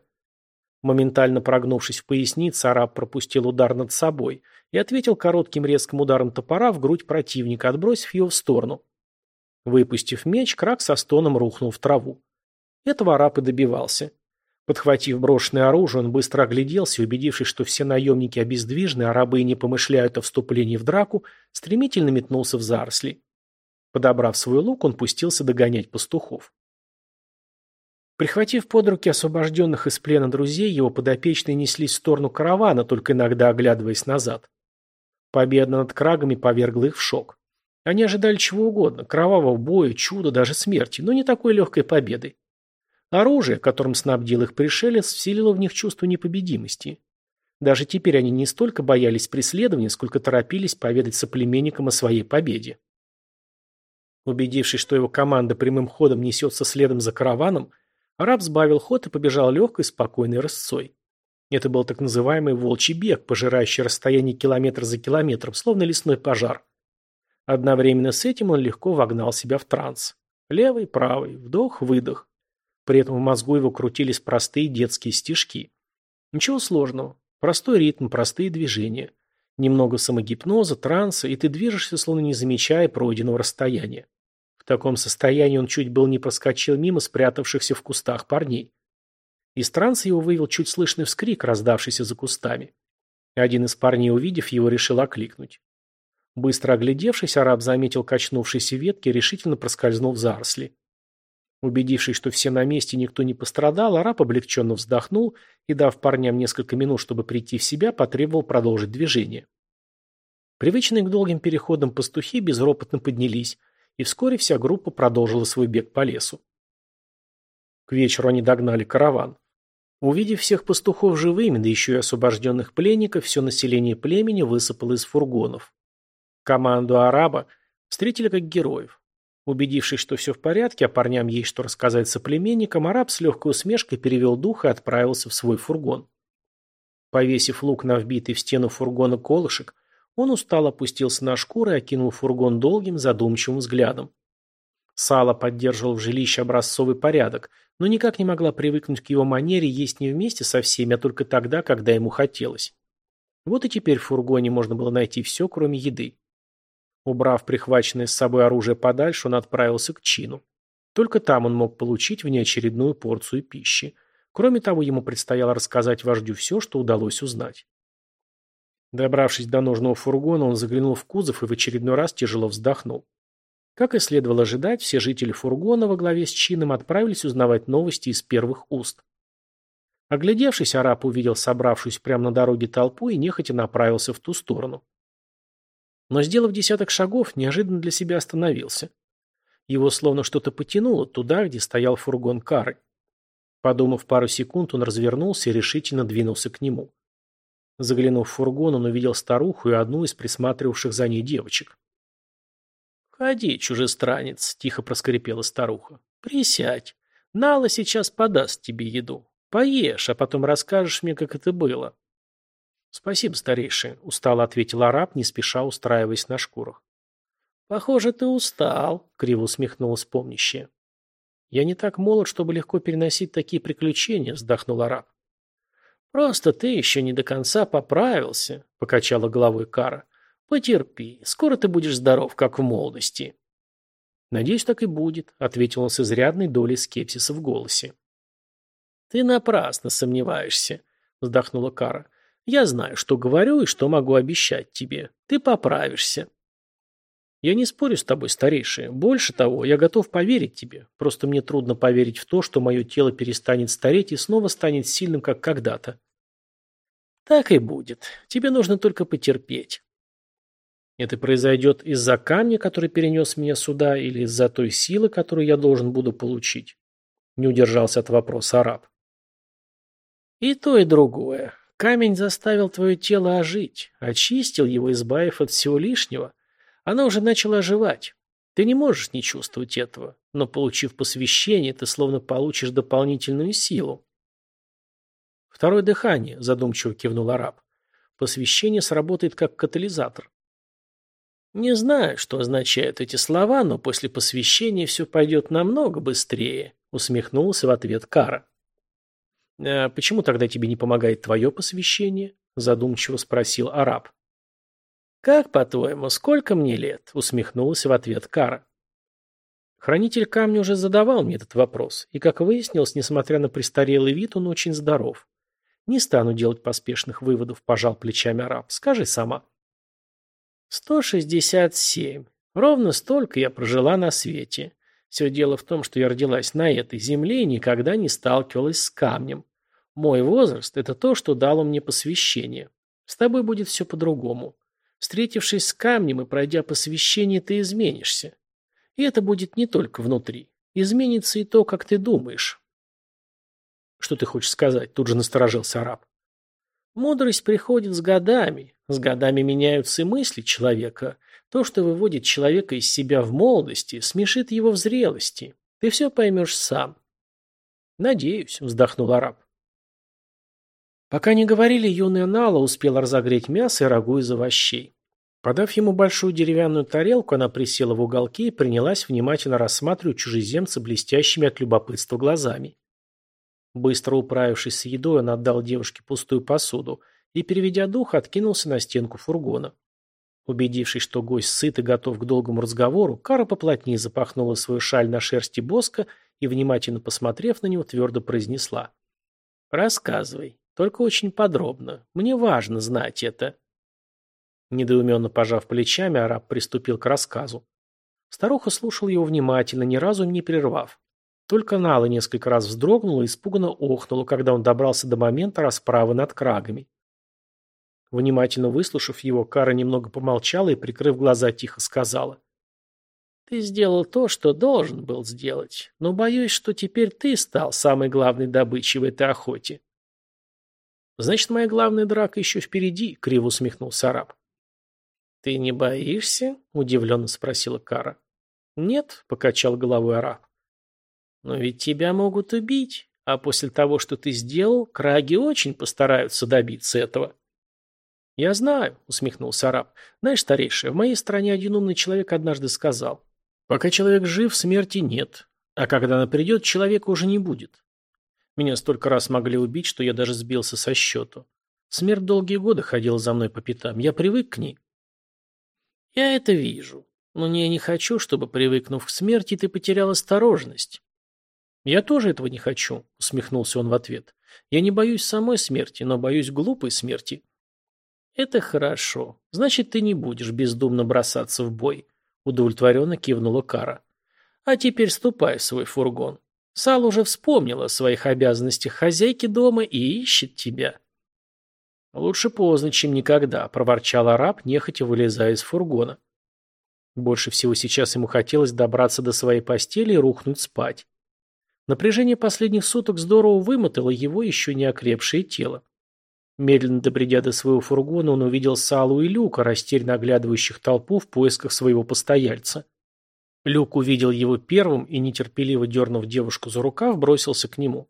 Моментально прогнувшись в пояснице, араб пропустил удар над собой и ответил коротким резким ударом топора в грудь противника, отбросив его в сторону. Выпустив меч, крак со стоном рухнул в траву. Этого араб и добивался. Подхватив брошенное оружие, он быстро огляделся убедившись, что все наемники обездвижены, а рабы не помышляют о вступлении в драку, стремительно метнулся в заросли. Подобрав свой лук, он пустился догонять пастухов. Прихватив под руки освобожденных из плена друзей, его подопечные неслись в сторону каравана, только иногда оглядываясь назад. Победа над крагами повергла их в шок. Они ожидали чего угодно – кровавого боя, чуда, даже смерти, но не такой легкой победы. Оружие, которым снабдил их пришелец, вселило в них чувство непобедимости. Даже теперь они не столько боялись преследования, сколько торопились поведать соплеменникам о своей победе. Убедившись, что его команда прямым ходом несется следом за караваном, Араб сбавил ход и побежал легкой, спокойной рысцой. Это был так называемый волчий бег, пожирающий расстояние километр за километром, словно лесной пожар. Одновременно с этим он легко вогнал себя в транс. Левый, правый, вдох, выдох. При этом в мозгу его крутились простые детские стишки. Ничего сложного. Простой ритм, простые движения. Немного самогипноза, транса, и ты движешься, словно не замечая пройденного расстояния. В таком состоянии он чуть был не проскочил мимо спрятавшихся в кустах парней. Из транса его вывел чуть слышный вскрик, раздавшийся за кустами. Один из парней, увидев его, решил окликнуть. Быстро оглядевшись, араб заметил качнувшиеся ветки решительно проскользнул в заросли. Убедившись, что все на месте никто не пострадал, араб облегченно вздохнул и, дав парням несколько минут, чтобы прийти в себя, потребовал продолжить движение. Привычные к долгим переходам пастухи безропотно поднялись, и вскоре вся группа продолжила свой бег по лесу. К вечеру они догнали караван. Увидев всех пастухов живыми, да еще и освобожденных пленников, все население племени высыпало из фургонов. Команду араба встретили как героев. Убедившись, что все в порядке, а парням есть что рассказать соплеменникам, араб с легкой усмешкой перевел дух и отправился в свой фургон. Повесив лук на вбитый в стену фургона колышек, он устало опустился на шкуру и окинул фургон долгим, задумчивым взглядом. Сала поддерживал в жилище образцовый порядок, но никак не могла привыкнуть к его манере есть не вместе со всеми, а только тогда, когда ему хотелось. Вот и теперь в фургоне можно было найти все, кроме еды. Убрав прихваченное с собой оружие подальше, он отправился к чину. Только там он мог получить внеочередную порцию пищи. Кроме того, ему предстояло рассказать вождю все, что удалось узнать. Добравшись до нужного фургона, он заглянул в кузов и в очередной раз тяжело вздохнул. Как и следовало ожидать, все жители фургона во главе с чином отправились узнавать новости из первых уст. Оглядевшись, араб увидел собравшуюся прямо на дороге толпу и нехотя направился в ту сторону. Но, сделав десяток шагов, неожиданно для себя остановился. Его словно что-то потянуло туда, где стоял фургон кары. Подумав пару секунд, он развернулся и решительно двинулся к нему. Заглянув в фургон, он увидел старуху и одну из присматривавших за ней девочек. «Входи, чужестранец», — тихо проскрипела старуха. «Присядь. Нала сейчас подаст тебе еду. Поешь, а потом расскажешь мне, как это было». «Спасибо, старейший», — устало ответил араб, не спеша устраиваясь на шкурах. «Похоже, ты устал», — криво усмехнулась помнящая. «Я не так молод, чтобы легко переносить такие приключения», — вздохнул араб. «Просто ты еще не до конца поправился», — покачала головой Кара. «Потерпи, скоро ты будешь здоров, как в молодости». «Надеюсь, так и будет», — ответил он с изрядной долей скепсиса в голосе. «Ты напрасно сомневаешься», — вздохнула Кара. «Я знаю, что говорю и что могу обещать тебе. Ты поправишься». «Я не спорю с тобой, старейшая. Больше того, я готов поверить тебе. Просто мне трудно поверить в то, что мое тело перестанет стареть и снова станет сильным, как когда-то». «Так и будет. Тебе нужно только потерпеть». «Это произойдет из-за камня, который перенес меня сюда, или из-за той силы, которую я должен буду получить?» Не удержался от вопроса араб. «И то, и другое. Камень заставил твое тело ожить, очистил его, избавив от всего лишнего». Она уже начала оживать. Ты не можешь не чувствовать этого, но, получив посвящение, ты словно получишь дополнительную силу. Второе дыхание, задумчиво кивнул араб. Посвящение сработает как катализатор. Не знаю, что означают эти слова, но после посвящения все пойдет намного быстрее, усмехнулся в ответ Кара. «А почему тогда тебе не помогает твое посвящение? задумчиво спросил араб. «Как, по-твоему, сколько мне лет?» – усмехнулась в ответ Кара. Хранитель камня уже задавал мне этот вопрос, и, как выяснилось, несмотря на престарелый вид, он очень здоров. Не стану делать поспешных выводов, пожал плечами араб. Скажи сама. «Сто шестьдесят семь. Ровно столько я прожила на свете. Все дело в том, что я родилась на этой земле и никогда не сталкивалась с камнем. Мой возраст – это то, что дало мне посвящение. С тобой будет все по-другому. Встретившись с камнем и пройдя посвящение, ты изменишься. И это будет не только внутри. Изменится и то, как ты думаешь. Что ты хочешь сказать? Тут же насторожился араб. Мудрость приходит с годами. С годами меняются мысли человека. То, что выводит человека из себя в молодости, смешит его в зрелости. Ты все поймешь сам. Надеюсь, вздохнул араб. Пока не говорили, юный Нала успел разогреть мясо и рагу из овощей. Подав ему большую деревянную тарелку, она присела в уголке и принялась внимательно рассматривать чужеземца блестящими от любопытства глазами. Быстро управившись с едой, он отдал девушке пустую посуду и, переведя дух, откинулся на стенку фургона. Убедившись, что гость сыт и готов к долгому разговору, Кара поплотнее запахнула свою шаль на шерсти Боска и, внимательно посмотрев на него, твердо произнесла. «Рассказывай. Только очень подробно. Мне важно знать это. Недоуменно пожав плечами, араб приступил к рассказу. Старуха слушала его внимательно, ни разу не прервав. Только Нала несколько раз вздрогнула и испуганно охнула, когда он добрался до момента расправы над крагами. Внимательно выслушав его, Кара немного помолчала и, прикрыв глаза, тихо сказала. «Ты сделал то, что должен был сделать, но боюсь, что теперь ты стал самой главной добычей в этой охоте». «Значит, моя главная драка еще впереди», — криво усмехнулся араб. «Ты не боишься?» — удивленно спросила Кара. «Нет», — покачал головой араб. «Но ведь тебя могут убить, а после того, что ты сделал, краги очень постараются добиться этого». «Я знаю», — усмехнулся араб. «Знаешь, старейший, в моей стране один умный человек однажды сказал, пока человек жив, смерти нет, а когда она придет, человека уже не будет. Меня столько раз могли убить, что я даже сбился со счету. Смерть долгие годы ходила за мной по пятам. Я привык к ней. Я это вижу. Но я не хочу, чтобы, привыкнув к смерти, ты потерял осторожность. Я тоже этого не хочу, усмехнулся он в ответ. Я не боюсь самой смерти, но боюсь глупой смерти. Это хорошо. Значит, ты не будешь бездумно бросаться в бой, удовлетворенно кивнула Кара. А теперь ступай в свой фургон. Сал уже вспомнила о своих обязанностях хозяйки дома и ищет тебя. Лучше поздно, чем никогда, проворчал араб, нехотя вылезая из фургона. Больше всего сейчас ему хотелось добраться до своей постели и рухнуть спать. Напряжение последних суток здорово вымотало его еще не окрепшее тело. Медленно добредя до своего фургона, он увидел Салу и Люка, растерянно оглядывающих толпу в поисках своего постояльца. Люк увидел его первым и, нетерпеливо дернув девушку за рукав, бросился к нему.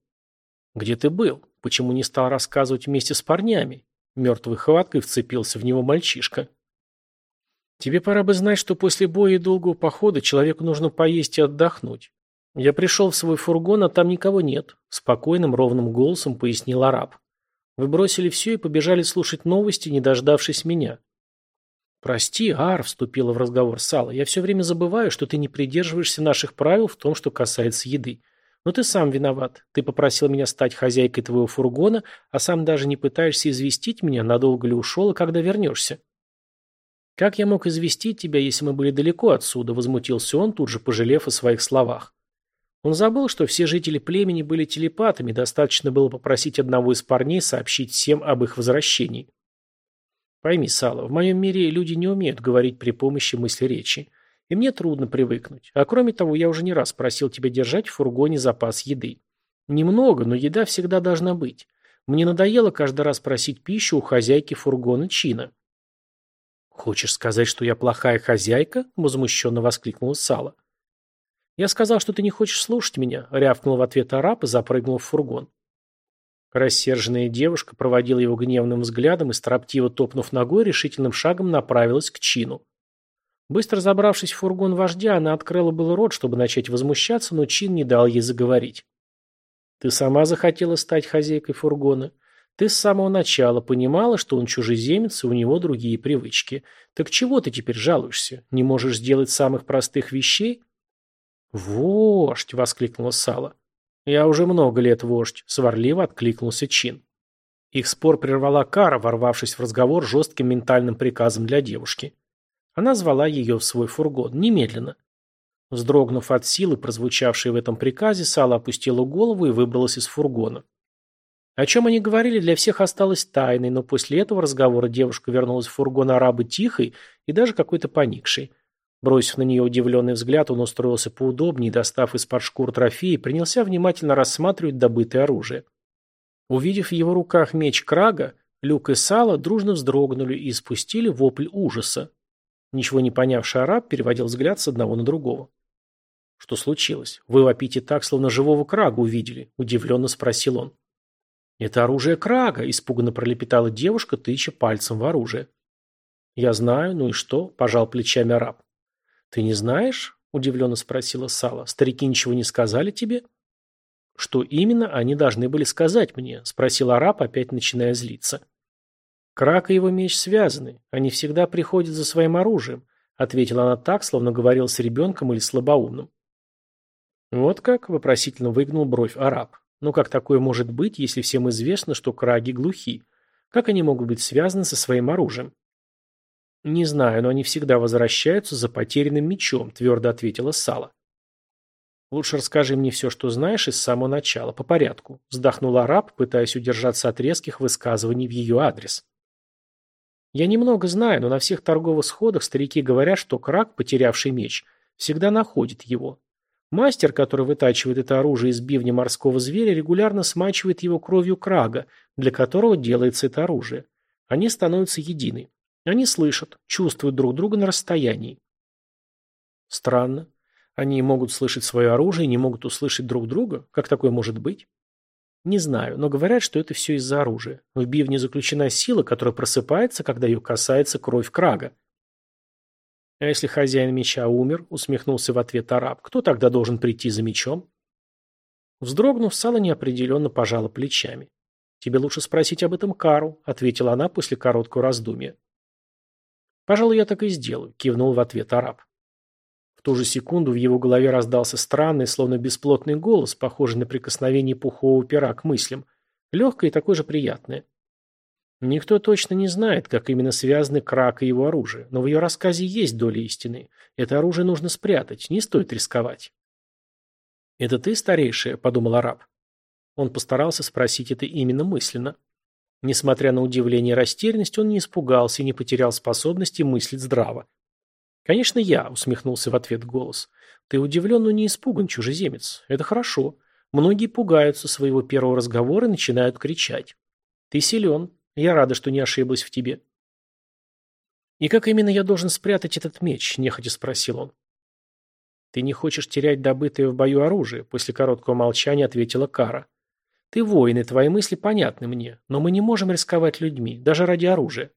«Где ты был? Почему не стал рассказывать вместе с парнями?» Мертвой хваткой вцепился в него мальчишка. «Тебе пора бы знать, что после боя и долгого похода человеку нужно поесть и отдохнуть. Я пришел в свой фургон, а там никого нет», — спокойным, ровным голосом пояснил араб. «Вы бросили все и побежали слушать новости, не дождавшись меня. «Прости, Ар», — вступила в разговор Сала, — «я все время забываю, что ты не придерживаешься наших правил в том, что касается еды. Но ты сам виноват. Ты попросил меня стать хозяйкой твоего фургона, а сам даже не пытаешься известить меня, надолго ли ушел и когда вернешься». «Как я мог известить тебя, если мы были далеко отсюда?» — возмутился он, тут же пожалев о своих словах. Он забыл, что все жители племени были телепатами, достаточно было попросить одного из парней сообщить всем об их возвращении. Пойми, Сало, в моем мире люди не умеют говорить при помощи мысли речи. И мне трудно привыкнуть. А кроме того, я уже не раз просил тебя держать в фургоне запас еды. Немного, но еда всегда должна быть. Мне надоело каждый раз просить пищу у хозяйки фургона Чина. «Хочешь сказать, что я плохая хозяйка?» – возмущенно воскликнула Сала. «Я сказал, что ты не хочешь слушать меня», – рявкнул в ответ араб и запрыгнул в фургон. Рассерженная девушка проводила его гневным взглядом и, строптиво топнув ногой, решительным шагом направилась к чину. Быстро забравшись в фургон вождя, она открыла было рот, чтобы начать возмущаться, но чин не дал ей заговорить. «Ты сама захотела стать хозяйкой фургона. Ты с самого начала понимала, что он чужеземец, и у него другие привычки. Так чего ты теперь жалуешься? Не можешь сделать самых простых вещей?» «Вождь!» — воскликнула Сала. «Я уже много лет вождь», — сварливо откликнулся Чин. Их спор прервала Кара, ворвавшись в разговор жестким ментальным приказом для девушки. Она звала ее в свой фургон, немедленно. Вздрогнув от силы, прозвучавшей в этом приказе, Сала опустила голову и выбралась из фургона. О чем они говорили, для всех осталось тайной, но после этого разговора девушка вернулась в фургон арабы тихой и даже какой-то поникшей. Бросив на нее удивленный взгляд, он устроился поудобнее, достав из-под шкур трофеи, принялся внимательно рассматривать добытое оружие. Увидев в его руках меч Крага, Люк и Сала дружно вздрогнули и спустили вопль ужаса. Ничего не понявший араб переводил взгляд с одного на другого. «Что случилось? Вы вопите так, словно живого Крага увидели», – удивленно спросил он. «Это оружие Крага», – испуганно пролепетала девушка, тыча пальцем в оружие. «Я знаю, ну и что?» – пожал плечами араб. «Ты не знаешь?» – удивленно спросила Сала. «Старики ничего не сказали тебе?» «Что именно они должны были сказать мне?» – спросил араб, опять начиная злиться. «Крак и его меч связаны. Они всегда приходят за своим оружием», – ответила она так, словно говорила с ребенком или слабоумным. «Вот как?» – вопросительно выгнул бровь араб. «Ну как такое может быть, если всем известно, что краги глухи? Как они могут быть связаны со своим оружием?» «Не знаю, но они всегда возвращаются за потерянным мечом», – твердо ответила Сала. «Лучше расскажи мне все, что знаешь, и с самого начала, по порядку», – вздохнул араб, пытаясь удержаться от резких высказываний в ее адрес. «Я немного знаю, но на всех торговых сходах старики говорят, что крак, потерявший меч, всегда находит его. Мастер, который вытачивает это оружие из бивня морского зверя, регулярно смачивает его кровью крага, для которого делается это оружие. Они становятся единой. Они слышат, чувствуют друг друга на расстоянии. Странно. Они могут слышать свое оружие не могут услышать друг друга? Как такое может быть? Не знаю, но говорят, что это все из-за оружия. В бивне заключена сила, которая просыпается, когда ее касается кровь крага. А если хозяин меча умер, усмехнулся в ответ араб, кто тогда должен прийти за мечом? Вздрогнув, Сала неопределенно пожала плечами. «Тебе лучше спросить об этом Кару», — ответила она после короткого раздумья. «Пожалуй, я так и сделаю», – кивнул в ответ араб. В ту же секунду в его голове раздался странный, словно бесплотный голос, похожий на прикосновение пухового пера к мыслям, легкое и такое же приятное. Никто точно не знает, как именно связаны крак и его оружие, но в ее рассказе есть доля истины. Это оружие нужно спрятать, не стоит рисковать. «Это ты, старейшая?» – подумал араб. Он постарался спросить это именно мысленно. Несмотря на удивление и растерянность, он не испугался и не потерял способности мыслить здраво. «Конечно, я», — усмехнулся в ответ голос. «Ты удивлен, но не испуган, чужеземец. Это хорошо. Многие пугаются своего первого разговора и начинают кричать. Ты силен. Я рада, что не ошиблась в тебе». «И как именно я должен спрятать этот меч?» – нехотя спросил он. «Ты не хочешь терять добытое в бою оружие», – после короткого молчания ответила Кара. Ты воин, и твои мысли понятны мне, но мы не можем рисковать людьми, даже ради оружия.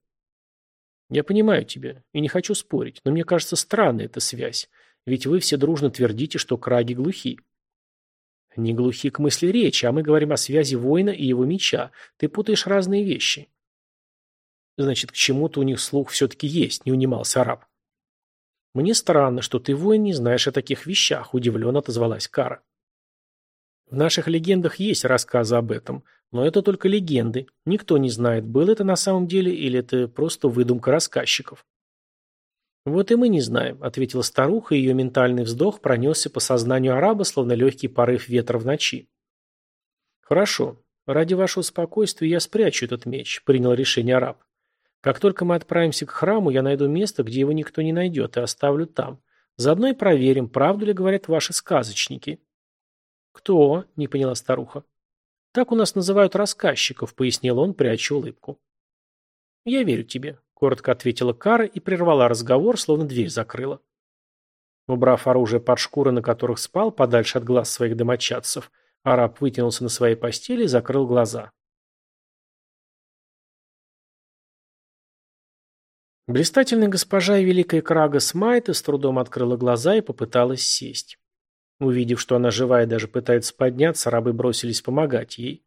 Я понимаю тебя и не хочу спорить, но мне кажется странной эта связь, ведь вы все дружно твердите, что краги глухи. Не глухи к мысли речи, а мы говорим о связи воина и его меча. Ты путаешь разные вещи. Значит, к чему-то у них слух все-таки есть, не унимался араб. Мне странно, что ты, воин, не знаешь о таких вещах, удивленно отозвалась Кара. В наших легендах есть рассказы об этом, но это только легенды. Никто не знает, было это на самом деле или это просто выдумка рассказчиков. «Вот и мы не знаем», — ответила старуха, и ее ментальный вздох пронесся по сознанию араба, словно легкий порыв ветра в ночи. «Хорошо. Ради вашего спокойствия я спрячу этот меч», — принял решение араб. «Как только мы отправимся к храму, я найду место, где его никто не найдет, и оставлю там. Заодно и проверим, правду ли говорят ваши сказочники». «Кто?» – не поняла старуха. «Так у нас называют рассказчиков», – пояснил он, пряча улыбку. «Я верю тебе», – коротко ответила Кара и прервала разговор, словно дверь закрыла. Убрав оружие под шкуры, на которых спал, подальше от глаз своих домочадцев, араб вытянулся на своей постели и закрыл глаза. Блистательная госпожа и великая Крага Смайта с трудом открыла глаза и попыталась сесть. Увидев, что она живая и даже пытается подняться, рабы бросились помогать ей.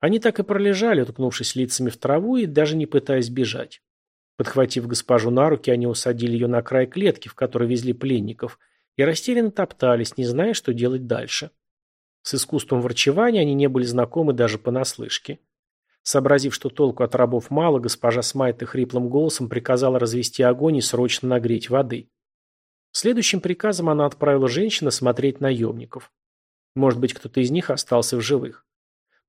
Они так и пролежали, уткнувшись лицами в траву и даже не пытаясь бежать. Подхватив госпожу на руки, они усадили ее на край клетки, в которой везли пленников, и растерянно топтались, не зная, что делать дальше. С искусством врачевания они не были знакомы даже понаслышке. Сообразив, что толку от рабов мало, госпожа Смайта хриплым голосом приказала развести огонь и срочно нагреть воды. Следующим приказом она отправила женщин смотреть наемников. Может быть, кто-то из них остался в живых.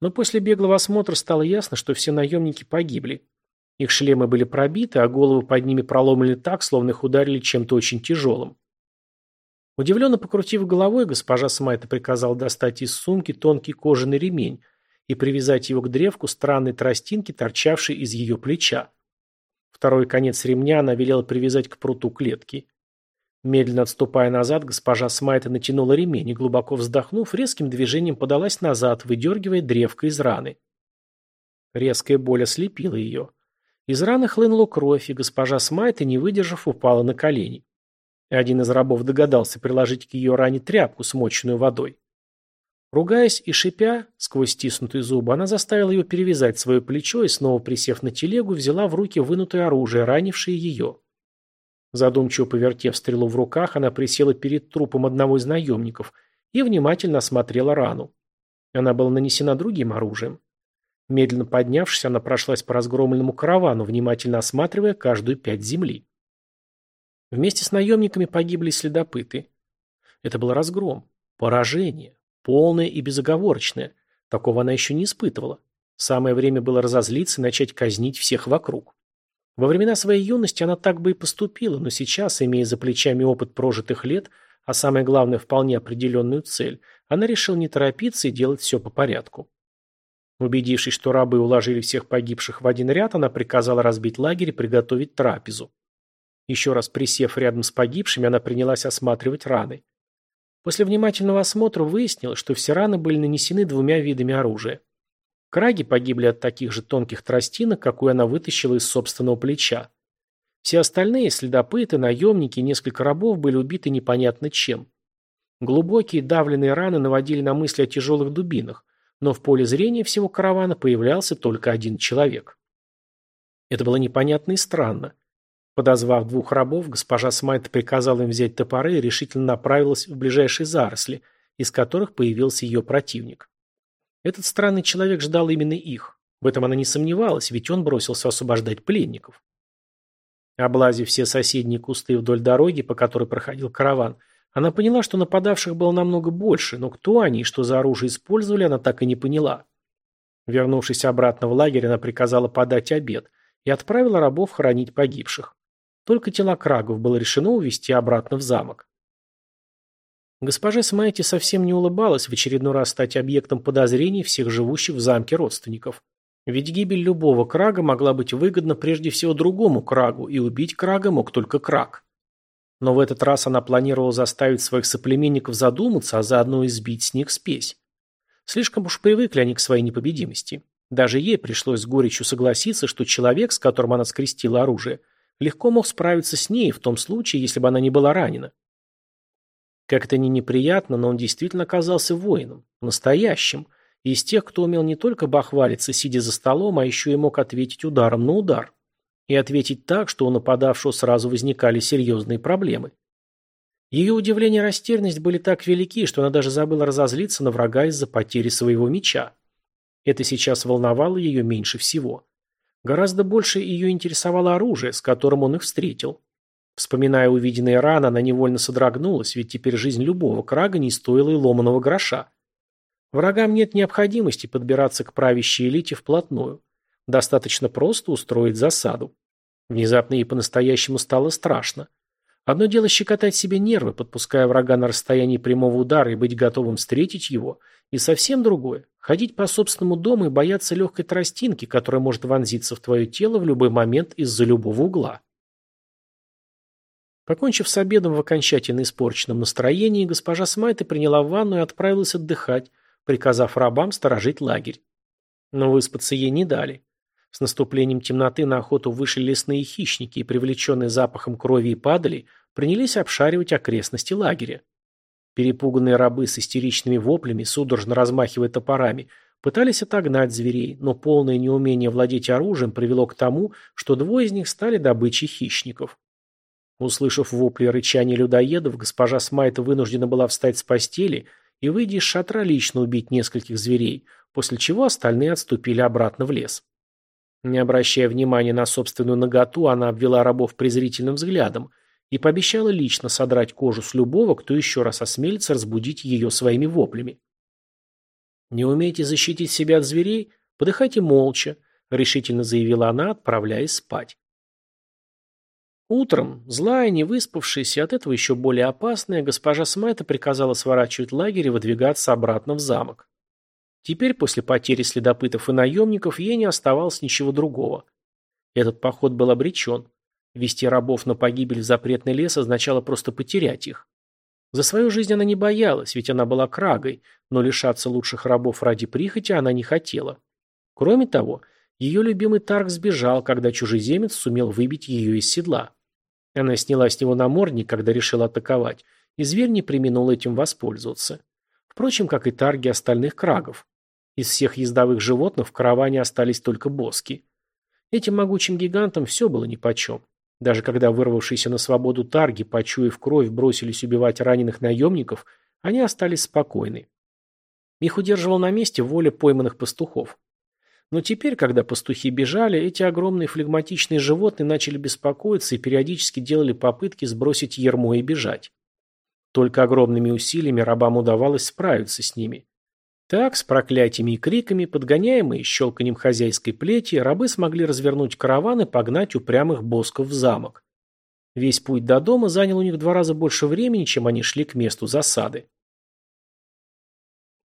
Но после беглого осмотра стало ясно, что все наемники погибли. Их шлемы были пробиты, а головы под ними проломлены так, словно их ударили чем-то очень тяжелым. Удивленно покрутив головой, госпожа Смайта приказала достать из сумки тонкий кожаный ремень, и привязать его к древку странной тростинки, торчавшей из ее плеча. Второй конец ремня она велела привязать к пруту клетки. Медленно отступая назад, госпожа Смайта натянула ремень и, глубоко вздохнув, резким движением подалась назад, выдергивая древко из раны. Резкая боль ослепила ее. Из раны хлынула кровь, и госпожа Смайта, не выдержав, упала на колени. Один из рабов догадался приложить к ее ране тряпку, смоченную водой. Ругаясь и шипя, сквозь стиснутые зубы, она заставила ее перевязать свое плечо и, снова присев на телегу, взяла в руки вынутое оружие, ранившее ее. Задумчиво повертев стрелу в руках, она присела перед трупом одного из наемников и внимательно осмотрела рану. Она была нанесена другим оружием. Медленно поднявшись, она прошлась по разгромленному каравану, внимательно осматривая каждую пять земли. Вместе с наемниками погибли следопыты. Это был разгром, поражение, Полная и безоговорочная. Такого она еще не испытывала. Самое время было разозлиться и начать казнить всех вокруг. Во времена своей юности она так бы и поступила, но сейчас, имея за плечами опыт прожитых лет, а самое главное, вполне определенную цель, она решила не торопиться и делать все по порядку. Убедившись, что рабы уложили всех погибших в один ряд, она приказала разбить лагерь и приготовить трапезу. Еще раз присев рядом с погибшими, она принялась осматривать раны. После внимательного осмотра выяснилось, что все раны были нанесены двумя видами оружия. Краги погибли от таких же тонких тростинок, какую она вытащила из собственного плеча. Все остальные, следопыты, наемники и несколько рабов были убиты непонятно чем. Глубокие давленные раны наводили на мысли о тяжелых дубинах, но в поле зрения всего каравана появлялся только один человек. Это было непонятно и странно. Подозвав двух рабов, госпожа Смайт приказала им взять топоры и решительно направилась в ближайшие заросли, из которых появился ее противник. Этот странный человек ждал именно их. В этом она не сомневалась, ведь он бросился освобождать пленников. Облазив все соседние кусты вдоль дороги, по которой проходил караван, она поняла, что нападавших было намного больше, но кто они и что за оружие использовали, она так и не поняла. Вернувшись обратно в лагерь, она приказала подать обед и отправила рабов хоронить погибших. Только тела крагов было решено увезти обратно в замок. Госпожа Смайти совсем не улыбалась в очередной раз стать объектом подозрений всех живущих в замке родственников. Ведь гибель любого крага могла быть выгодна прежде всего другому крагу, и убить крага мог только краг. Но в этот раз она планировала заставить своих соплеменников задуматься, а заодно и сбить с них спесь. Слишком уж привыкли они к своей непобедимости. Даже ей пришлось с горечью согласиться, что человек, с которым она скрестила оружие – легко мог справиться с ней в том случае, если бы она не была ранена. Как это ни неприятно, но он действительно оказался воином, настоящим, из тех, кто умел не только бахвалиться, сидя за столом, а еще и мог ответить ударом на удар. И ответить так, что у нападавшего сразу возникали серьезные проблемы. Ее удивление и растерянность были так велики, что она даже забыла разозлиться на врага из-за потери своего меча. Это сейчас волновало ее меньше всего. Гораздо больше ее интересовало оружие, с которым он их встретил. Вспоминая увиденные раны, она невольно содрогнулась, ведь теперь жизнь любого крага не стоила и ломаного гроша. Врагам нет необходимости подбираться к правящей элите вплотную. Достаточно просто устроить засаду. Внезапно ей по-настоящему стало страшно. Одно дело щекотать себе нервы, подпуская врага на расстоянии прямого удара и быть готовым встретить его, и совсем другое – ходить по собственному дому и бояться легкой тростинки, которая может вонзиться в твое тело в любой момент из-за любого угла. Покончив с обедом в окончательно испорченном настроении, госпожа Смайта приняла ванну и отправилась отдыхать, приказав рабам сторожить лагерь. Но выспаться ей не дали. С наступлением темноты на охоту вышли лесные хищники и, привлеченные запахом крови и падали, принялись обшаривать окрестности лагеря. Перепуганные рабы с истеричными воплями, судорожно размахивая топорами, пытались отогнать зверей, но полное неумение владеть оружием привело к тому, что двое из них стали добычей хищников. Услышав вопли и рычание людоедов, госпожа Смайта вынуждена была встать с постели и, выйдя из шатра, лично убить нескольких зверей, после чего остальные отступили обратно в лес. Не обращая внимания на собственную наготу, она обвела рабов презрительным взглядом и пообещала лично содрать кожу с любого, кто еще раз осмелится разбудить ее своими воплями. «Не умеете защитить себя от зверей? Подыхайте молча», — решительно заявила она, отправляясь спать. Утром, злая, не выспавшаяся от этого еще более опасная, госпожа Смайта приказала сворачивать лагерь и выдвигаться обратно в замок. Теперь, после потери следопытов и наемников, ей не оставалось ничего другого. Этот поход был обречен. Вести рабов на погибель в запретный лес означало просто потерять их. За свою жизнь она не боялась, ведь она была крагой, но лишаться лучших рабов ради прихоти она не хотела. Кроме того, ее любимый Тарк сбежал, когда чужеземец сумел выбить ее из седла. Она сняла с него намордник, когда решила атаковать, и зверь не применул этим воспользоваться. Впрочем, как и тарги остальных крагов. Из всех ездовых животных в караване остались только боски. Этим могучим гигантам все было нипочем. Даже когда вырвавшиеся на свободу тарги, почуяв кровь, бросились убивать раненых наемников, они остались спокойны. Их удерживал на месте воля пойманных пастухов. Но теперь, когда пастухи бежали, эти огромные флегматичные животные начали беспокоиться и периодически делали попытки сбросить ермо и бежать. Только огромными усилиями рабам удавалось справиться с ними. Так, с проклятиями и криками, подгоняемые щелканием хозяйской плети, рабы смогли развернуть караван и погнать упрямых босков в замок. Весь путь до дома занял у них в два раза больше времени, чем они шли к месту засады.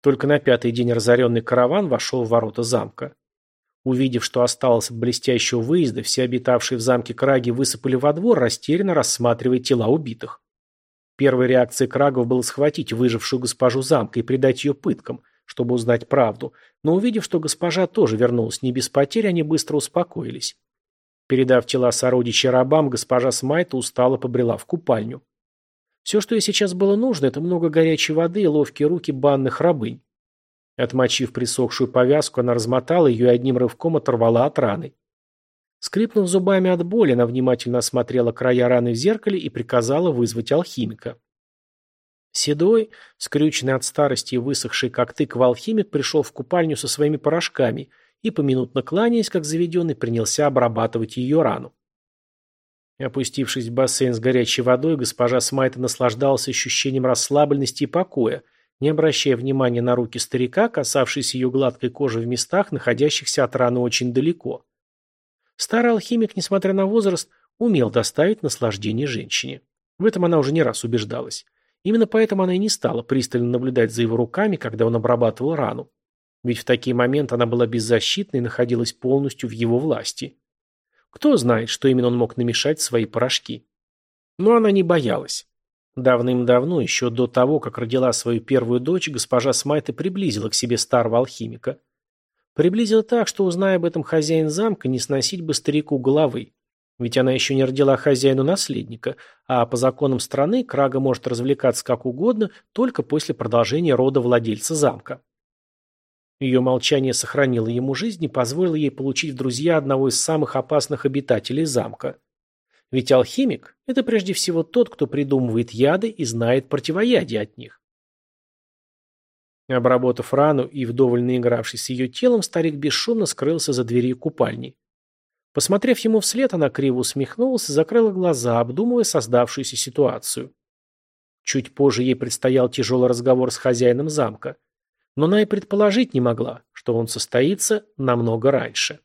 Только на пятый день разоренный караван вошел в ворота замка. Увидев, что осталось от блестящего выезда, все обитавшие в замке краги высыпали во двор, растерянно рассматривая тела убитых. Первой реакцией крагов было схватить выжившую госпожу замка и предать ее пыткам, чтобы узнать правду, но увидев, что госпожа тоже вернулась не без потерь, они быстро успокоились. Передав тела сородичей рабам, госпожа Смайта устало побрела в купальню. Все, что ей сейчас было нужно, это много горячей воды и ловкие руки банных рабынь. Отмочив присохшую повязку, она размотала ее и одним рывком оторвала от раны. Скрипнув зубами от боли, она внимательно осмотрела края раны в зеркале и приказала вызвать алхимика. Седой, скрюченный от старости и высохший как тыква алхимик пришел в купальню со своими порошками и, поминутно кланяясь, как заведенный, принялся обрабатывать ее рану. Опустившись в бассейн с горячей водой, госпожа Смайта наслаждалась ощущением расслабленности и покоя, не обращая внимания на руки старика, касавшиеся ее гладкой кожи в местах, находящихся от раны очень далеко. Старый алхимик, несмотря на возраст, умел доставить наслаждение женщине. В этом она уже не раз убеждалась. Именно поэтому она и не стала пристально наблюдать за его руками, когда он обрабатывал рану. Ведь в такие моменты она была беззащитна и находилась полностью в его власти. Кто знает, что именно он мог намешать в свои порошки. Но она не боялась. Давным-давно, еще до того, как родила свою первую дочь, госпожа Смайта приблизила к себе старого алхимика. Приблизила так, что, узная об этом хозяин замка, не сносить бы старику головы. Ведь она еще не родила хозяину наследника, а по законам страны Крага может развлекаться как угодно только после продолжения рода владельца замка. Ее молчание сохранило ему жизнь и позволило ей получить в друзья одного из самых опасных обитателей замка. Ведь алхимик – это прежде всего тот, кто придумывает яды и знает противоядие от них. Обработав рану и вдоволь наигравшись с ее телом, старик бесшумно скрылся за дверью купальни. Посмотрев ему вслед, она криво усмехнулась и закрыла глаза, обдумывая создавшуюся ситуацию. Чуть позже ей предстоял тяжелый разговор с хозяином замка. Но она и предположить не могла, что он состоится намного раньше.